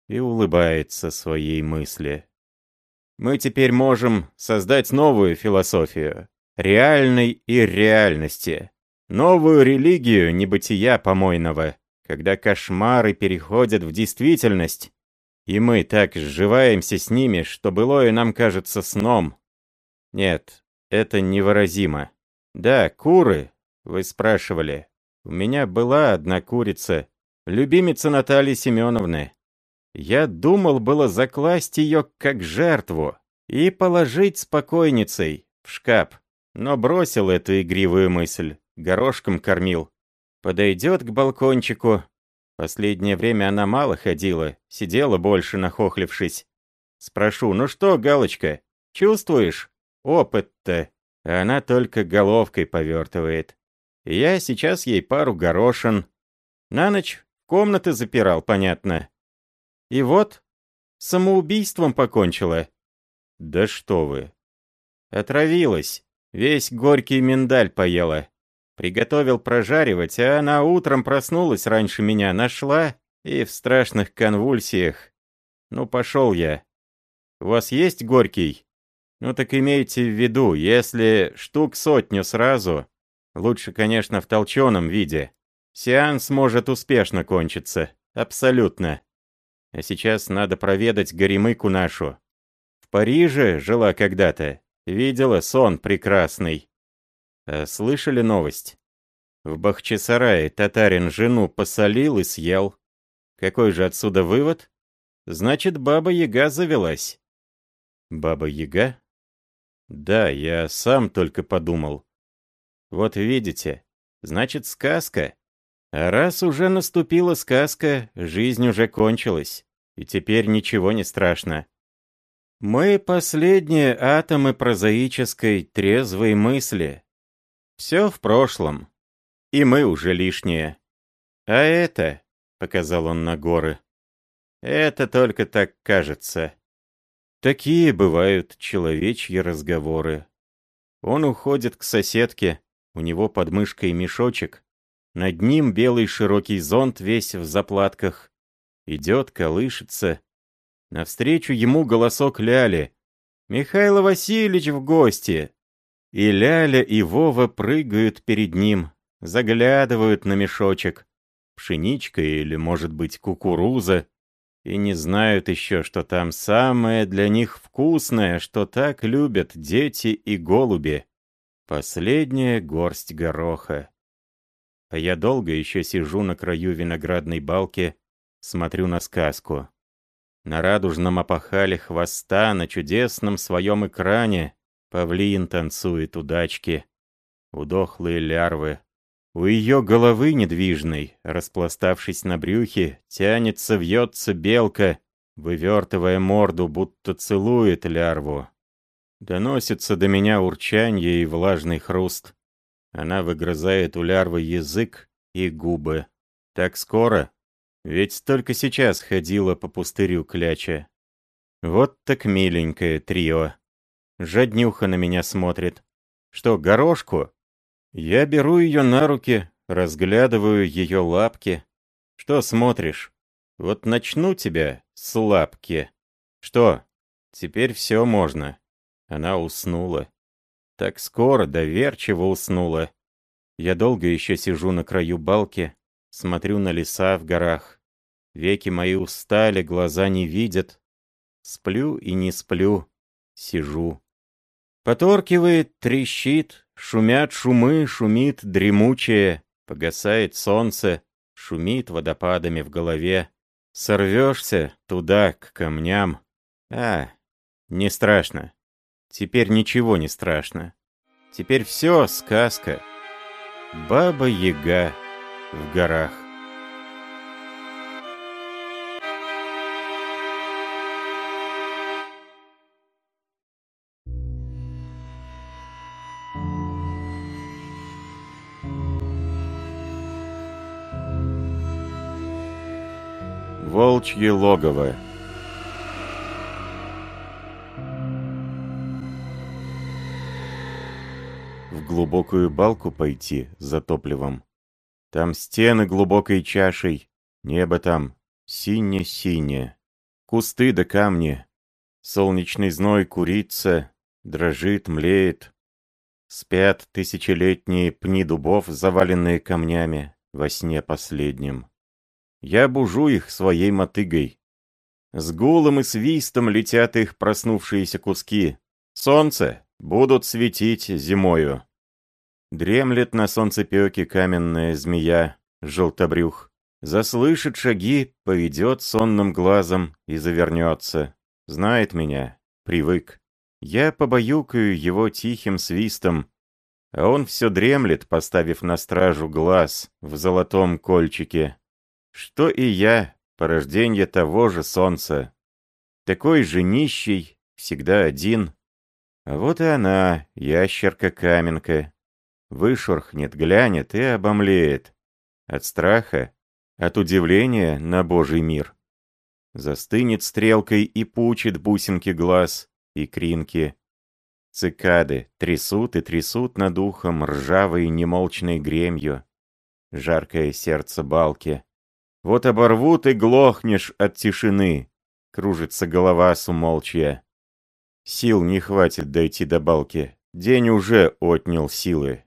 И улыбается своей мысли. Мы теперь можем создать новую философию, реальной и реальности, новую религию небытия помойного, когда кошмары переходят в действительность, и мы так сживаемся с ними, что былое нам кажется сном. Нет, это невыразимо. Да, куры, вы спрашивали. У меня была одна курица, любимица Натальи Семеновны. Я думал было закласть ее как жертву и положить спокойницей в шкаф, но бросил эту игривую мысль, горошком кормил. Подойдет к балкончику. Последнее время она мало ходила, сидела больше, нахохлившись. Спрошу, ну что, Галочка, чувствуешь? Опыт-то. Она только головкой повертывает. Я сейчас ей пару горошин. На ночь комнаты запирал, понятно. И вот, самоубийством покончила. Да что вы. Отравилась. Весь горький миндаль поела. Приготовил прожаривать, а она утром проснулась раньше меня, нашла и в страшных конвульсиях. Ну, пошел я. У вас есть горький? Ну так имейте в виду, если штук сотню сразу, лучше, конечно, в толченом виде, сеанс может успешно кончиться. Абсолютно. А сейчас надо проведать горемыку нашу. В Париже жила когда-то, видела сон прекрасный. А слышали новость? В Бахчисарае татарин жену посолил и съел. Какой же отсюда вывод? Значит, баба-яга завелась. Баба-яга? Да, я сам только подумал. Вот видите, значит сказка. А раз уже наступила сказка, жизнь уже кончилась, и теперь ничего не страшно. Мы последние атомы прозаической трезвой мысли, все в прошлом. И мы уже лишние. А это, — показал он на горы, — это только так кажется. Такие бывают человечьи разговоры. Он уходит к соседке, у него под мышкой мешочек, над ним белый широкий зонт весь в заплатках. Идет, колышется. Навстречу ему голосок Ляли. «Михаил Васильевич в гости!» И Ляля, и Вова прыгают перед ним, заглядывают на мешочек. Пшеничка или, может быть, кукуруза. И не знают еще, что там самое для них вкусное, что так любят дети и голуби. Последняя горсть гороха. А я долго еще сижу на краю виноградной балки, смотрю на сказку. На радужном опахале хвоста, на чудесном своем экране Павлин танцует удачки, удохлые лярвы. У ее головы недвижной, распластавшись на брюхе, тянется, вьется белка, вывертывая морду, будто целует лярву. Доносится до меня урчанье и влажный хруст. Она выгрызает у лярвы язык и губы. Так скоро? Ведь только сейчас ходила по пустырю кляча. Вот так миленькое трио. Жаднюха на меня смотрит. Что, горошку? Я беру ее на руки, разглядываю ее лапки. Что смотришь? Вот начну тебя с лапки. Что? Теперь все можно. Она уснула. Так скоро, доверчиво уснула. Я долго еще сижу на краю балки, смотрю на леса в горах. Веки мои устали, глаза не видят. Сплю и не сплю, сижу. Поторкивает, трещит, шумят шумы, шумит дремучее, погасает солнце, шумит водопадами в голове. Сорвешься туда, к камням. А, не страшно. Теперь ничего не страшно. Теперь все сказка. Баба-яга в горах. Волчье логово. Глубокую балку пойти за топливом. Там стены глубокой чашей, небо там сине-синее. кусты да камни. Солнечный зной курится, дрожит, млеет. Спят тысячелетние пни дубов, заваленные камнями, во сне последнем. Я бужу их своей мотыгой. С гулом и свистом летят их проснувшиеся куски. Солнце будут светить зимою. Дремлет на солнцепёке каменная змея, желтобрюх. Заслышит шаги, поведет сонным глазом и завернется. Знает меня, привык. Я побаюкаю его тихим свистом, а он все дремлет, поставив на стражу глаз в золотом кольчике. Что и я, порождение того же солнца. Такой же нищий, всегда один. А вот и она, ящерка-каменка. Вышурхнет, глянет и обомлеет. От страха, от удивления на божий мир. Застынет стрелкой и пучит бусинки глаз и кринки. Цикады трясут и трясут над ухом ржавой немолчной гремью. Жаркое сердце балки. Вот оборвут и глохнешь от тишины. Кружится голова сумолчья. Сил не хватит дойти до балки. День уже отнял силы.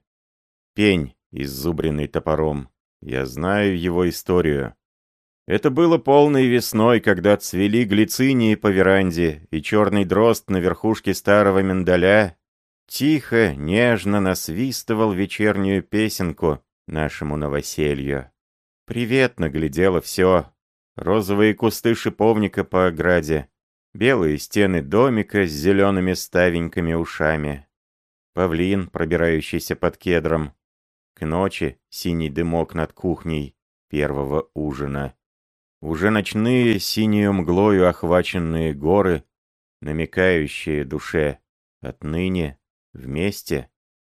Пень, иззубренный топором. Я знаю его историю. Это было полной весной, когда цвели глицинии по веранде, и черный дрозд на верхушке старого миндаля тихо, нежно насвистывал вечернюю песенку нашему новоселью. Приветно глядело все. Розовые кусты шиповника по ограде, белые стены домика с зелеными ставенькими ушами. Павлин, пробирающийся под кедром. К ночи синий дымок над кухней первого ужина. Уже ночные синюю мглою охваченные горы, намекающие душе «отныне вместе».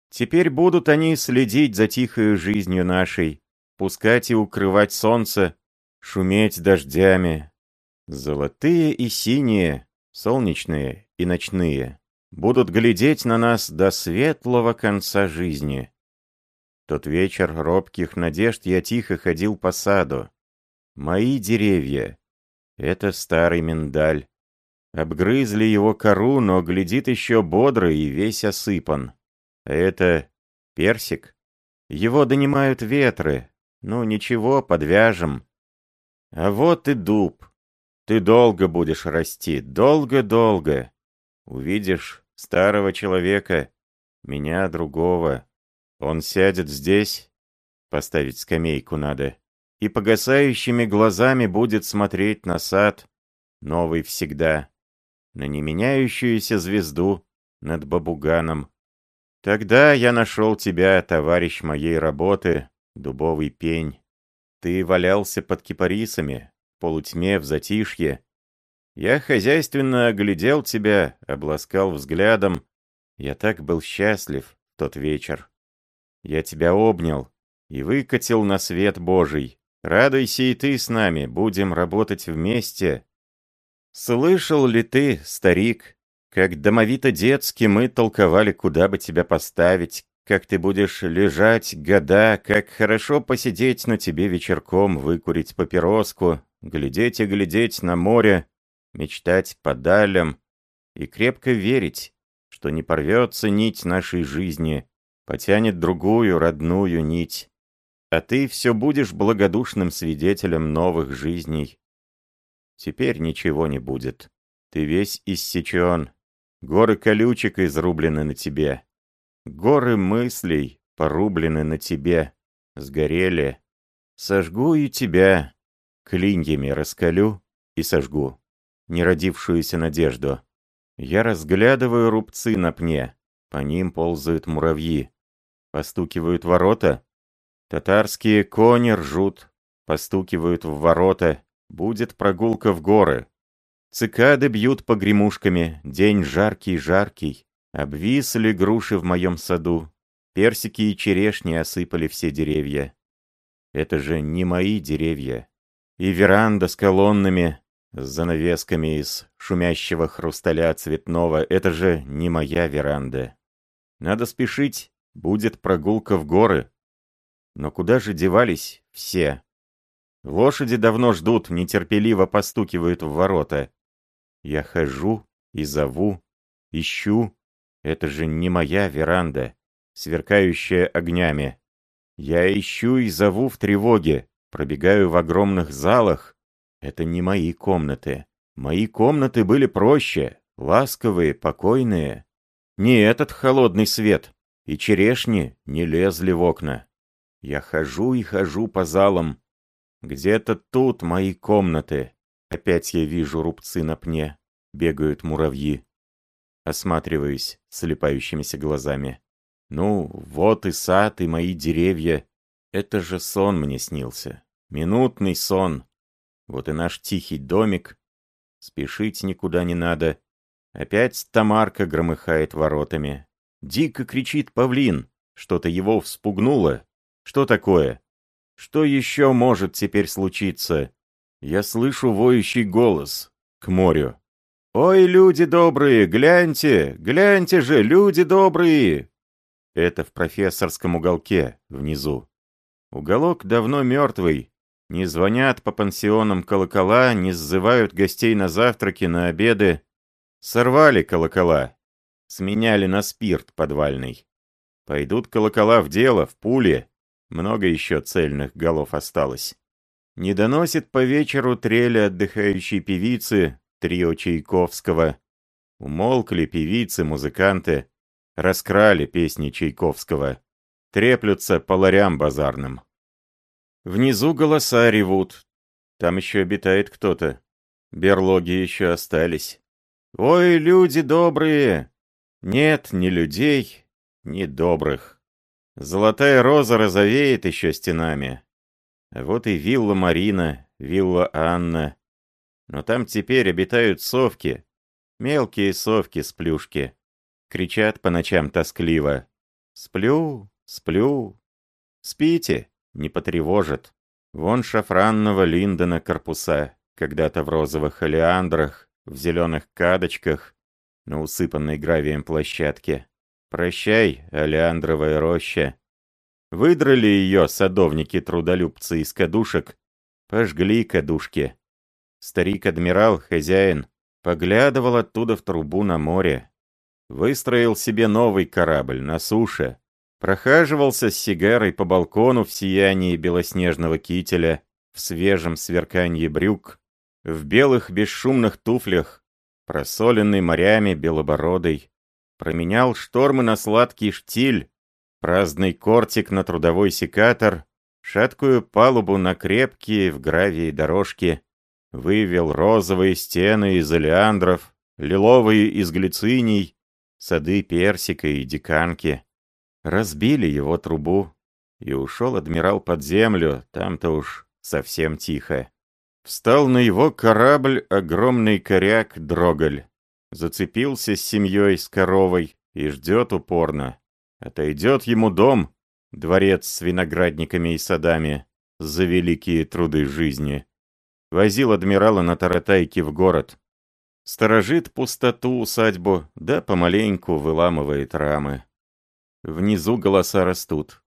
Теперь будут они следить за тихой жизнью нашей, пускать и укрывать солнце, шуметь дождями. Золотые и синие, солнечные и ночные, будут глядеть на нас до светлого конца жизни. Тот вечер робких надежд я тихо ходил по саду. Мои деревья. Это старый миндаль. Обгрызли его кору, но глядит еще бодро и весь осыпан. А это персик. Его донимают ветры. Ну ничего, подвяжем. А вот и дуб. Ты долго будешь расти, долго-долго. Увидишь старого человека, меня другого. Он сядет здесь, поставить скамейку надо, и погасающими глазами будет смотреть на сад, новый всегда, на неменяющуюся звезду над Бабуганом. Тогда я нашел тебя, товарищ моей работы, дубовый пень. Ты валялся под кипарисами, в полутьме, в затишье. Я хозяйственно оглядел тебя, обласкал взглядом. Я так был счастлив тот вечер. Я тебя обнял и выкатил на свет Божий. Радуйся и ты с нами, будем работать вместе. Слышал ли ты, старик, как домовито-детски мы толковали, куда бы тебя поставить, как ты будешь лежать года, как хорошо посидеть на тебе вечерком, выкурить папироску, глядеть и глядеть на море, мечтать по далям и крепко верить, что не порвется нить нашей жизни, потянет другую родную нить а ты все будешь благодушным свидетелем новых жизней. Теперь ничего не будет. Ты весь иссечен. Горы колючек изрублены на тебе. Горы мыслей порублены на тебе. Сгорели. Сожгу и тебя. Клиньями раскалю и сожгу. Неродившуюся надежду. Я разглядываю рубцы на пне. По ним ползают муравьи. Постукивают ворота. Татарские кони ржут, постукивают в ворота. Будет прогулка в горы. Цикады бьют погремушками, день жаркий-жаркий. Обвисли груши в моем саду. Персики и черешни осыпали все деревья. Это же не мои деревья. И веранда с колоннами, с занавесками из шумящего хрусталя цветного, это же не моя веранда. Надо спешить, будет прогулка в горы. Но куда же девались все? Лошади давно ждут, нетерпеливо постукивают в ворота. Я хожу и зову, ищу. Это же не моя веранда, сверкающая огнями. Я ищу и зову в тревоге, пробегаю в огромных залах. Это не мои комнаты. Мои комнаты были проще, ласковые, покойные. Не этот холодный свет, и черешни не лезли в окна. Я хожу и хожу по залам. Где-то тут мои комнаты. Опять я вижу рубцы на пне. Бегают муравьи. Осматриваюсь слепающимися глазами. Ну, вот и сад, и мои деревья. Это же сон мне снился. Минутный сон. Вот и наш тихий домик. Спешить никуда не надо. Опять Тамарка громыхает воротами. Дико кричит павлин. Что-то его вспугнуло. Что такое? Что еще может теперь случиться? Я слышу воющий голос. К морю. «Ой, люди добрые, гляньте, гляньте же, люди добрые!» Это в профессорском уголке, внизу. Уголок давно мертвый. Не звонят по пансионам колокола, не сзывают гостей на завтраки, на обеды. Сорвали колокола. Сменяли на спирт подвальный. Пойдут колокола в дело, в пуле. Много еще цельных голов осталось. Не доносит по вечеру трели отдыхающей певицы, трио Чайковского. Умолкли певицы, музыканты. Раскрали песни Чайковского. Треплются по ларям базарным. Внизу голоса ревут. Там еще обитает кто-то. Берлоги еще остались. Ой, люди добрые! Нет ни людей, ни добрых. Золотая роза розовеет еще стенами. Вот и вилла Марина, вилла Анна. Но там теперь обитают совки. Мелкие совки с плюшки. Кричат по ночам тоскливо. «Сплю, сплю». «Спите, не потревожит». Вон шафранного Линдона корпуса, когда-то в розовых олеандрах, в зеленых кадочках, на усыпанной гравием площадке. Прощай, Алеандровая роща. Выдрали ее садовники-трудолюбцы из кадушек, пожгли кадушки. Старик-адмирал, хозяин, поглядывал оттуда в трубу на море. Выстроил себе новый корабль на суше. Прохаживался с сигарой по балкону в сиянии белоснежного кителя, в свежем сверканье брюк, в белых бесшумных туфлях, просоленный морями белобородый, променял штормы на сладкий штиль, праздный кортик на трудовой секатор, шаткую палубу на крепкие в гравии дорожки, вывел розовые стены из олеандров, лиловые из глициний, сады персика и диканки. Разбили его трубу, и ушел адмирал под землю, там-то уж совсем тихо. Встал на его корабль огромный коряк Дроголь. Зацепился с семьей, с коровой, и ждет упорно. Отойдет ему дом, дворец с виноградниками и садами, за великие труды жизни. Возил адмирала на таратайке в город. Сторожит пустоту усадьбу, да помаленьку выламывает рамы. Внизу голоса растут.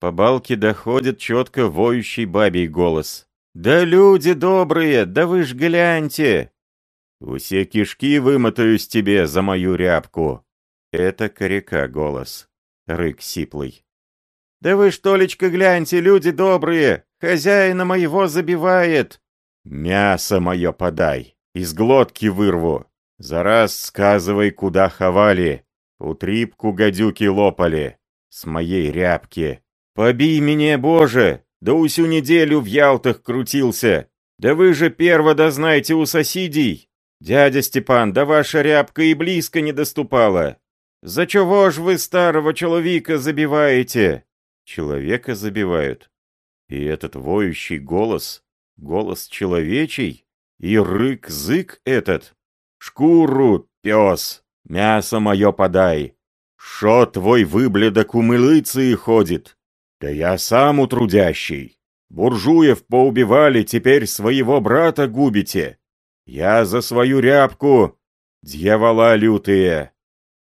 По балке доходит четко воющий бабий голос. «Да люди добрые, да вы ж гляньте! «Все кишки вымотаюсь тебе за мою рябку!» Это коряка голос. Рык сиплый. «Да вы что, Лечка, гляньте, люди добрые! Хозяина моего забивает!» «Мясо мое подай! Из глотки вырву! За раз сказывай, куда ховали! Утрипку гадюки лопали! С моей рябки! Побей меня, Боже! Да усю неделю в Ялтах крутился! Да вы же перво дознаете у соседей! «Дядя Степан, да ваша рябка и близко не доступала! За чего ж вы старого человека забиваете?» Человека забивают. И этот воющий голос, голос человечий, и рык-зык этот. «Шкуру, пес, мясо мое подай! Шо твой выблядок у мылыцы ходит? Да я сам утрудящий! Буржуев поубивали, теперь своего брата губите!» Я за свою рябку, дьявола лютые.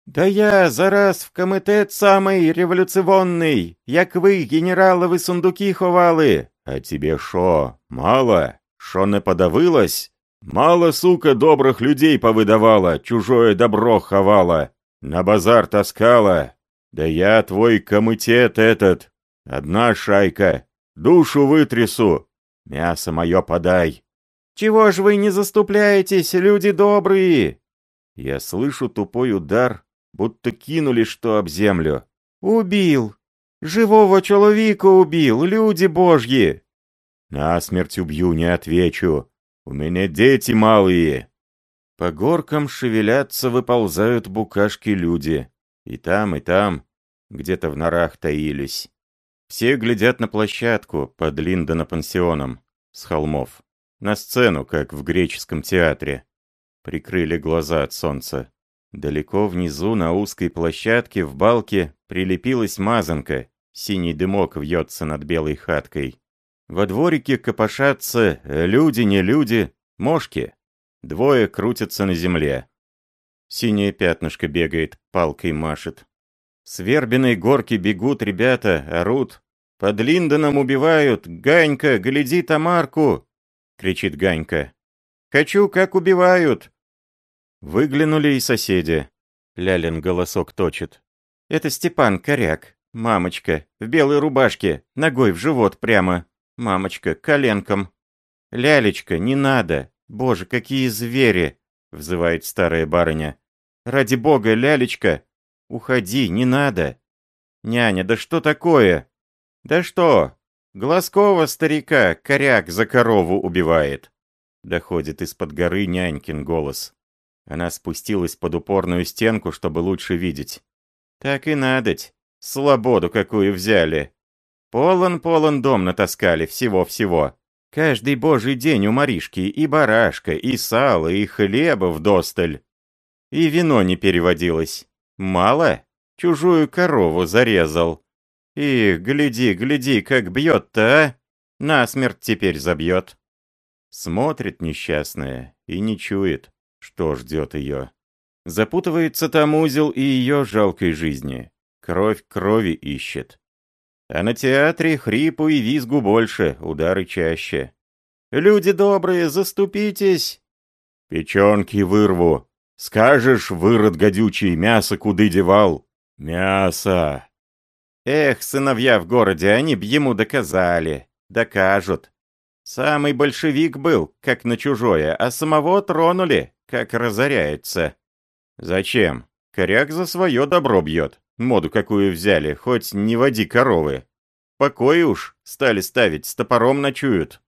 Да я зараз в комитет самий революционний, як ви, генералові сундуки ховали, А тебе шо, мало? Шо не подавилось? Мало, сука, добрых людей повыдавала, чужое добро ховала, на базар таскала. Да я твой комитет этот, одна шайка, душу вытрясу, мясо мое подай. Чего ж вы не заступляетесь, люди добрые? Я слышу тупой удар, будто кинули что об землю. Убил! Живого человека убил, люди божьи!» «Насмерть убью, не отвечу. У меня дети малые». По горкам шевелятся, выползают букашки-люди. И там, и там, где-то в норах таились. Все глядят на площадку под Линдона пансионом, с холмов. На сцену, как в греческом театре. Прикрыли глаза от солнца. Далеко внизу на узкой площадке в балке прилепилась мазанка, синий дымок вьется над белой хаткой. Во дворике копошатся люди, не люди, мошки. Двое крутятся на земле. Синее пятнышко бегает, палкой машет. С вербиной горки бегут ребята, орут. «Под Линдоном убивают! Ганька, гляди Тамарку!» — кричит Ганька. «Хочу, как убивают!» Выглянули и соседи. Лялин голосок точит. «Это Степан Коряк. Мамочка, в белой рубашке, ногой в живот прямо. Мамочка, коленком». «Лялечка, не надо! Боже, какие звери!» — взывает старая барыня. «Ради бога, Лялечка! Уходи, не надо!» «Няня, да что такое?» «Да что? Глазкова старика коряк за корову убивает!» Доходит из-под горы нянькин голос. Она спустилась под упорную стенку, чтобы лучше видеть. «Так и надоть. Слободу какую взяли. Полон-полон дом натаскали, всего-всего. Каждый божий день у Маришки и барашка, и сало, и хлеба вдосталь. И вино не переводилось. Мало? Чужую корову зарезал. И гляди, гляди, как бьет-то, а? Насмерть теперь забьет». Смотрит несчастная и не чует что ждет ее. Запутывается там узел и ее жалкой жизни. Кровь крови ищет. А на театре хрипу и визгу больше, удары чаще. «Люди добрые, заступитесь!» «Печенки вырву! Скажешь, вырод гадючий, мясо куды девал? Мясо!» «Эх, сыновья в городе, они б ему доказали. Докажут. Самый большевик был, как на чужое, а самого тронули, как разоряется. Зачем? Коряк за свое добро бьет. Моду какую взяли, хоть не води коровы. Покой уж стали ставить, с топором ночуют.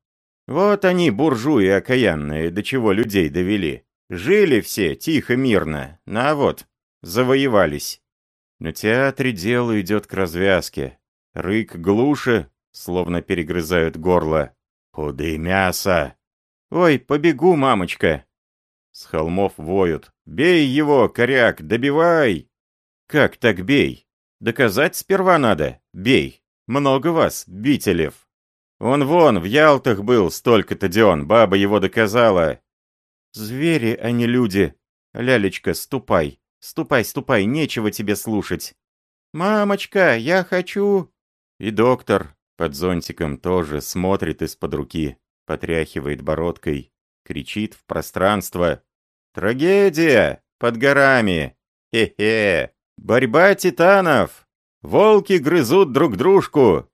Вот они, буржуи окаянные, до чего людей довели. Жили все тихо, мирно, на вот, завоевались. На театре дело идет к развязке. Рык глуше, словно перегрызают горло. «Худы мясо!» «Ой, побегу, мамочка!» С холмов воют. «Бей его, коряк, добивай!» «Как так бей? Доказать сперва надо. Бей. Много вас, бителев. Он вон, в Ялтах был столько-то дён, баба его доказала». «Звери, а не люди. Лялечка, ступай. Ступай, ступай, нечего тебе слушать». «Мамочка, я хочу...» И доктор под зонтиком тоже смотрит из-под руки, потряхивает бородкой кричит в пространство. «Трагедия! Под горами! Хе-хе! Борьба титанов! Волки грызут друг дружку!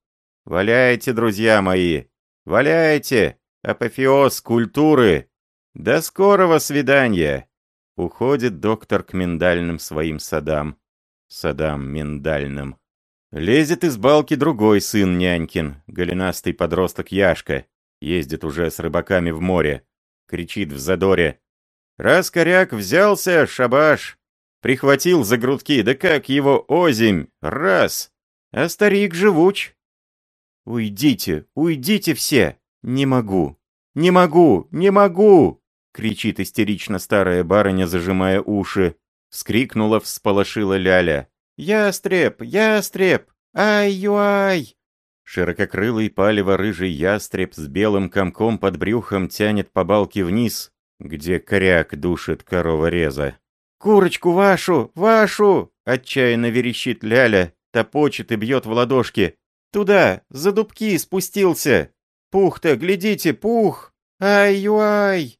Валяйте, друзья мои! Валяйте! Апофеоз культуры! До скорого свидания!» Уходит доктор к миндальным своим садам. Садам миндальным. Лезет из балки другой сын нянькин, голенастый подросток Яшка. Ездит уже с рыбаками в море кричит в задоре. «Раз коряк взялся, шабаш! Прихватил за грудки, да как его озимь! Раз! А старик живуч!» «Уйдите, уйдите все! Не могу! Не могу! Не могу!» Кричит истерично старая барыня, зажимая уши. Вскрикнула, всполошила Ляля. «Ястреб! Ястреб! Ай-юай!» Ширококрылый палево-рыжий ястреб с белым комком под брюхом тянет по балке вниз, где коряк душит корова-реза. «Курочку вашу! Вашу!» — отчаянно верещит Ляля, топочет и бьет в ладошки. «Туда, за дубки спустился!» Пух-то, глядите, пух! Ай-ай!»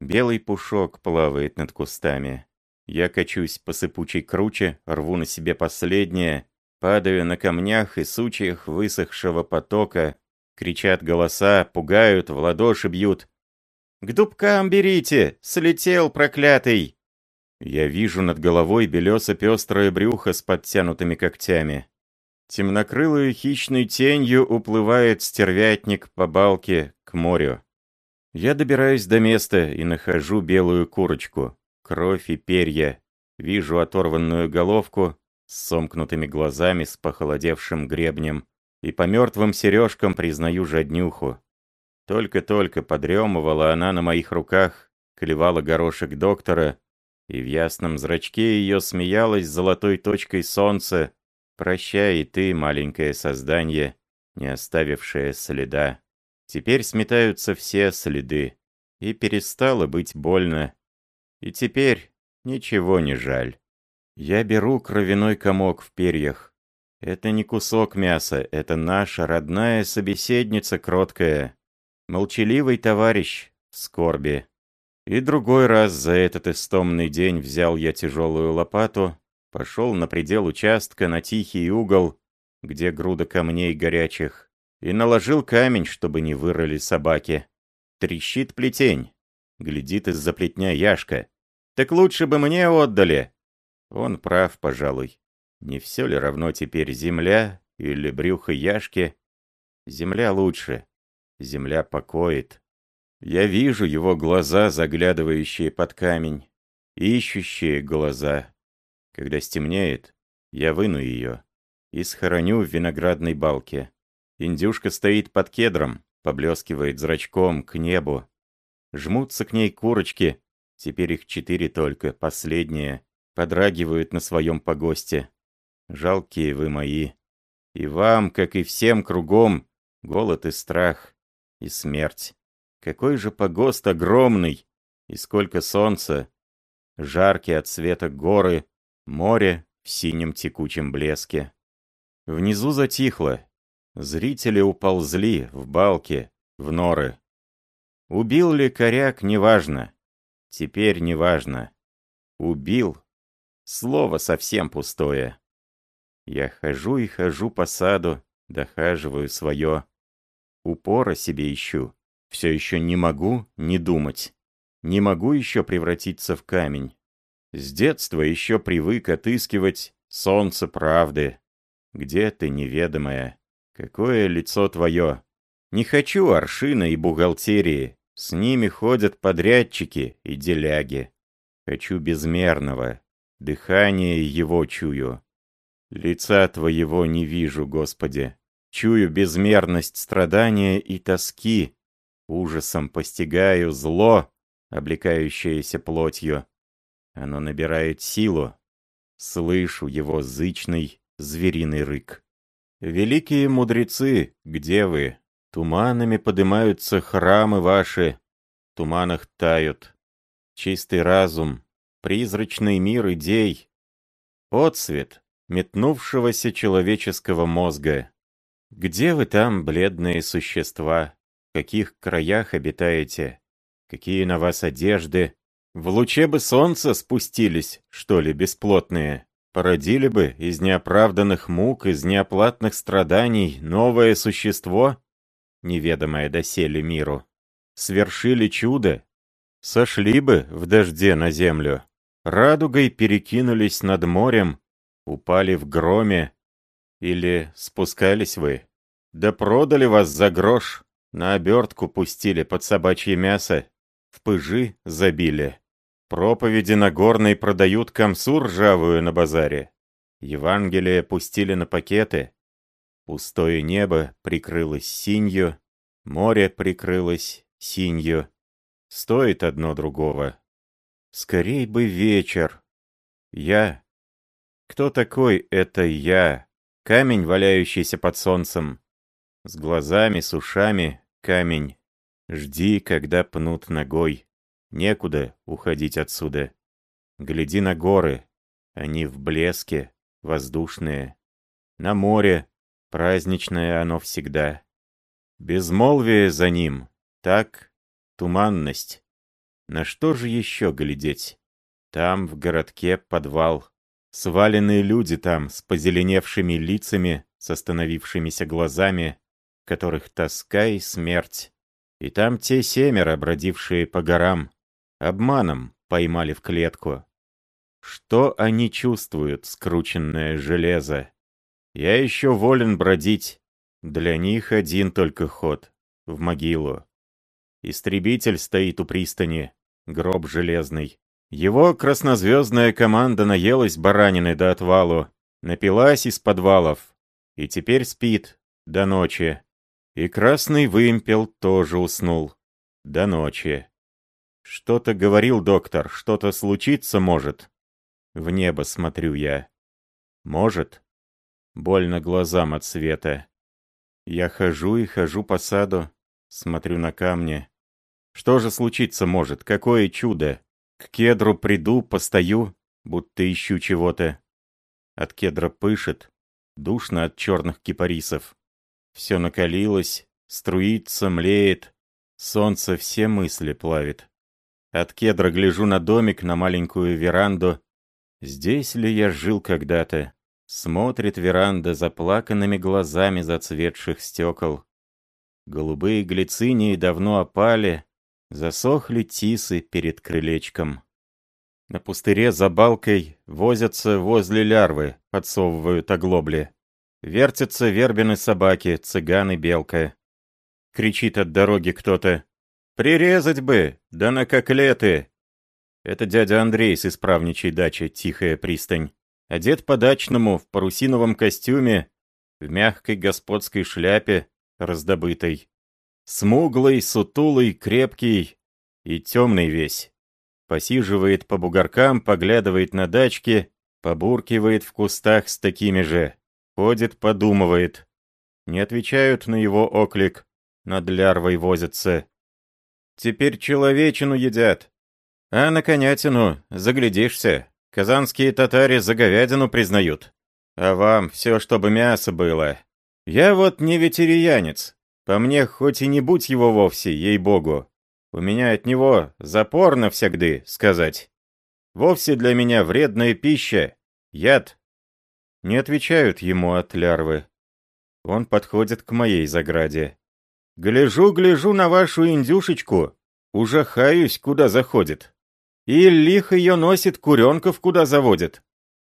Белый пушок плавает над кустами. Я качусь по сыпучей круче, рву на себе последнее, падаю на камнях и сучьях высохшего потока. Кричат голоса, пугают, в ладоши бьют. «К дубкам берите! Слетел, проклятый!» Я вижу над головой белесо-пестрое брюхо с подтянутыми когтями. Темнокрылую хищной тенью уплывает стервятник по балке к морю. Я добираюсь до места и нахожу белую курочку. Кровь и перья. Вижу оторванную головку с сомкнутыми глазами, с похолодевшим гребнем. И по мертвым сережкам признаю жаднюху. Только-только подремывала она на моих руках, клевала горошек доктора, и в ясном зрачке ее смеялась золотой точкой солнце, Прощай и ты, маленькое создание, не оставившее следа. Теперь сметаются все следы, и перестало быть больно. И теперь ничего не жаль. Я беру кровяной комок в перьях. Это не кусок мяса, это наша родная собеседница кроткая. Молчаливый товарищ в скорби. И другой раз за этот истомный день взял я тяжелую лопату, Пошел на предел участка, на тихий угол, где груда камней горячих, и наложил камень, чтобы не вырыли собаки. Трещит плетень. Глядит из-за плетня Яшка. Так лучше бы мне отдали. Он прав, пожалуй. Не все ли равно теперь земля или брюхо Яшки? Земля лучше. Земля покоит. Я вижу его глаза, заглядывающие под камень. Ищущие глаза, когда стемнеет, я выну ее и схороню в виноградной балке. Индюшка стоит под кедром, поблескивает зрачком к небу. Жмутся к ней курочки, теперь их четыре только, последние, подрагивают на своем погосте. Жалкие вы мои. И вам, как и всем кругом, голод и страх, и смерть. Какой же погост огромный, и сколько солнца. Жаркие от света горы, Море в синем текучем блеске. Внизу затихло. Зрители уползли в балки, в норы. Убил ли коряк, неважно. Теперь неважно. Убил. Слово совсем пустое. Я хожу и хожу по саду, дохаживаю свое. Упора себе ищу. Все еще не могу не думать. Не могу еще превратиться в камень. С детства еще привык отыскивать солнце правды. Где ты, неведомая? Какое лицо твое? Не хочу аршина и бухгалтерии. С ними ходят подрядчики и деляги. Хочу безмерного. Дыхание его чую. Лица твоего не вижу, Господи. Чую безмерность страдания и тоски. Ужасом постигаю зло, облекающееся плотью. Оно набирает силу. Слышу его зычный звериный рык. Великие мудрецы, где вы? Туманами поднимаются храмы ваши, в туманах тают. Чистый разум, призрачный мир идей. Отцвет метнувшегося человеческого мозга. Где вы там, бледные существа? В каких краях обитаете? Какие на вас одежды? В луче бы солнца спустились, что ли, бесплотные. Породили бы из неоправданных мук, из неоплатных страданий новое существо, неведомое доселе миру. Свершили чудо. Сошли бы в дожде на землю. Радугой перекинулись над морем, упали в громе. Или спускались вы. Да продали вас за грош, на обертку пустили под собачье мясо, в пыжи забили. Проповеди Нагорной продают комсу ржавую на базаре. Евангелие пустили на пакеты. Пустое небо прикрылось синью, море прикрылось синью. Стоит одно другого. Скорей бы вечер. Я. Кто такой это я? Камень, валяющийся под солнцем. С глазами, с ушами, камень. Жди, когда пнут ногой. Некуда уходить отсюда. Гляди на горы. Они в блеске, воздушные. На море. Праздничное оно всегда. Безмолвие за ним. Так, туманность. На что же еще глядеть? Там, в городке, подвал. Сваленные люди там, с позеленевшими лицами, с остановившимися глазами, которых тоска и смерть. И там те семеро, бродившие по горам, обманом поймали в клетку. Что они чувствуют, скрученное железо? Я еще волен бродить. Для них один только ход — в могилу. Истребитель стоит у пристани, гроб железный. Его краснозвездная команда наелась баранины до отвалу, напилась из подвалов, и теперь спит до ночи. И красный вымпел тоже уснул. До ночи. Что-то говорил доктор, что-то случиться может. В небо смотрю я. Может? Больно глазам от света. Я хожу и хожу по саду, смотрю на камни. Что же случиться может? Какое чудо? К кедру приду, постою, будто ищу чего-то. От кедра пышет, душно от черных кипарисов. Все накалилось, струится, млеет. Солнце все мысли плавит. От кедра гляжу на домик, на маленькую веранду. Здесь ли я жил когда-то? Смотрит веранда заплаканными глазами зацветших стекол. Голубые глицинии давно опали, Засохли тисы перед крылечком. На пустыре за балкой возятся возле лярвы, подсовывают оглобли. Вертятся вербины собаки, цыганы белка. Кричит от дороги кто-то. «Прирезать бы! Да на коклеты!» Это дядя Андрей с исправничей дачи, тихая пристань. Одет по-дачному, в парусиновом костюме, в мягкой господской шляпе, раздобытой. Смуглый, сутулый, крепкий и темный весь. Посиживает по бугоркам, поглядывает на дачки, побуркивает в кустах с такими же. Ходит, подумывает. Не отвечают на его оклик. Над лярвой возятся. Теперь человечину едят. А на конятину заглядишься. Казанские татари за говядину признают. А вам все, чтобы мясо было. Я вот не ветериянец, по мне, хоть и не будь его вовсе, ей-богу. У меня от него запор навсегды, сказать. Вовсе для меня вредная пища, яд. Не отвечают ему от лярвы. Он подходит к моей заграде. Гляжу, гляжу на вашу индюшечку. Ужахаюсь, куда заходит. И лих ее носит, куренков куда заводит.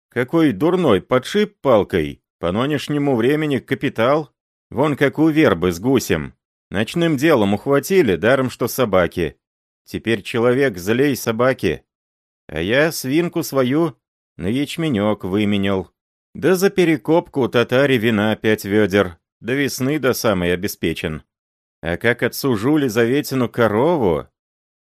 Какой дурной подшип палкой. По нынешнему времени капитал. Вон как у вербы с гусем. Ночным делом ухватили, даром что собаки. Теперь человек злей собаки. А я свинку свою на ячменек выменял. Да за перекопку татаре вина пять ведер. До весны до самой обеспечен. А как отсужу Лизаветину корову...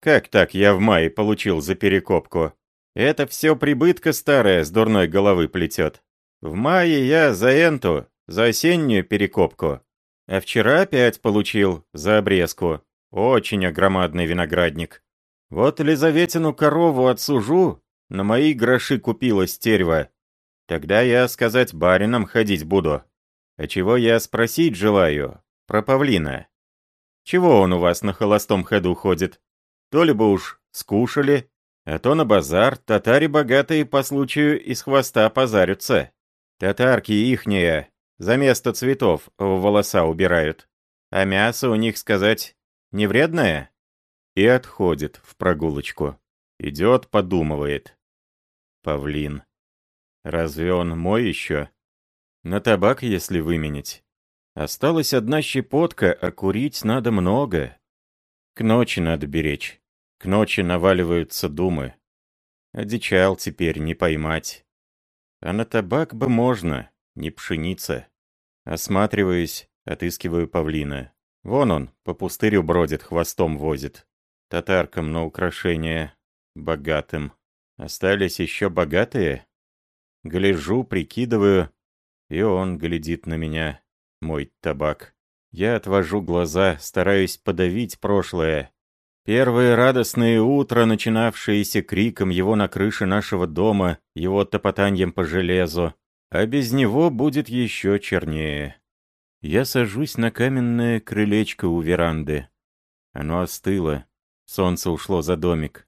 Как так я в мае получил за перекопку? Это все прибытка старая с дурной головы плетет. В мае я за энту за осеннюю перекопку. А вчера опять получил за обрезку. Очень огромадный виноградник. Вот Лизаветину корову отсужу, на мои гроши купила стерва. Тогда я, сказать, барином ходить буду. А чего я спросить желаю? Про павлина. Чего он у вас на холостом ходу ходит? То ли бы уж скушали, а то на базар татари богатые по случаю из хвоста позарятся. Татарки ихние, за место цветов в волоса убирают. А мясо у них, сказать, не вредное? И отходит в прогулочку. Идет, подумывает. Павлин. Разве он мой еще? На табак, если выменить. Осталась одна щепотка, а курить надо много. К ночи надо беречь. К ночи наваливаются думы. Одичал теперь не поймать. А на табак бы можно, не пшеница. Осматриваюсь, отыскиваю павлина. Вон он, по пустырю бродит, хвостом возит. Татаркам на украшение. Богатым. Остались еще богатые? Гляжу, прикидываю, и он глядит на меня. Мой табак. Я отвожу глаза, стараюсь подавить прошлое. Первые радостные утра, начинавшиеся криком его на крыше нашего дома, его топотанием по железу, а без него будет еще чернее. Я сажусь на каменное крылечко у веранды. Оно остыло, солнце ушло за домик.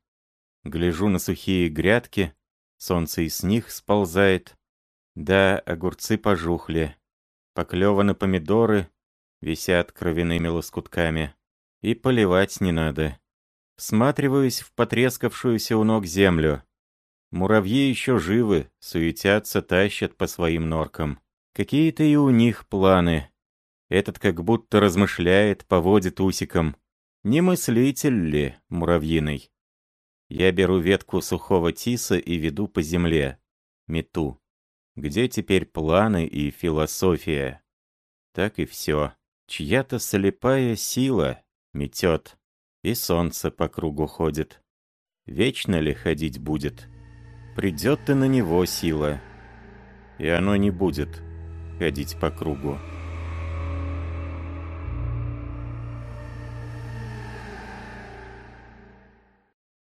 Гляжу на сухие грядки, солнце из них сползает. Да, огурцы пожухли. Поклеваны помидоры, висят кровяными лоскутками. И поливать не надо. Всматриваюсь в потрескавшуюся у ног землю. Муравьи еще живы, суетятся, тащат по своим норкам. Какие-то и у них планы. Этот как будто размышляет, поводит усиком. Не мыслитель ли, муравьиный? Я беру ветку сухого тиса и веду по земле. Мету. Где теперь планы и философия? Так и все. Чья-то слепая сила метет, и солнце по кругу ходит. Вечно ли ходить будет? Придет и на него сила, и оно не будет ходить по кругу.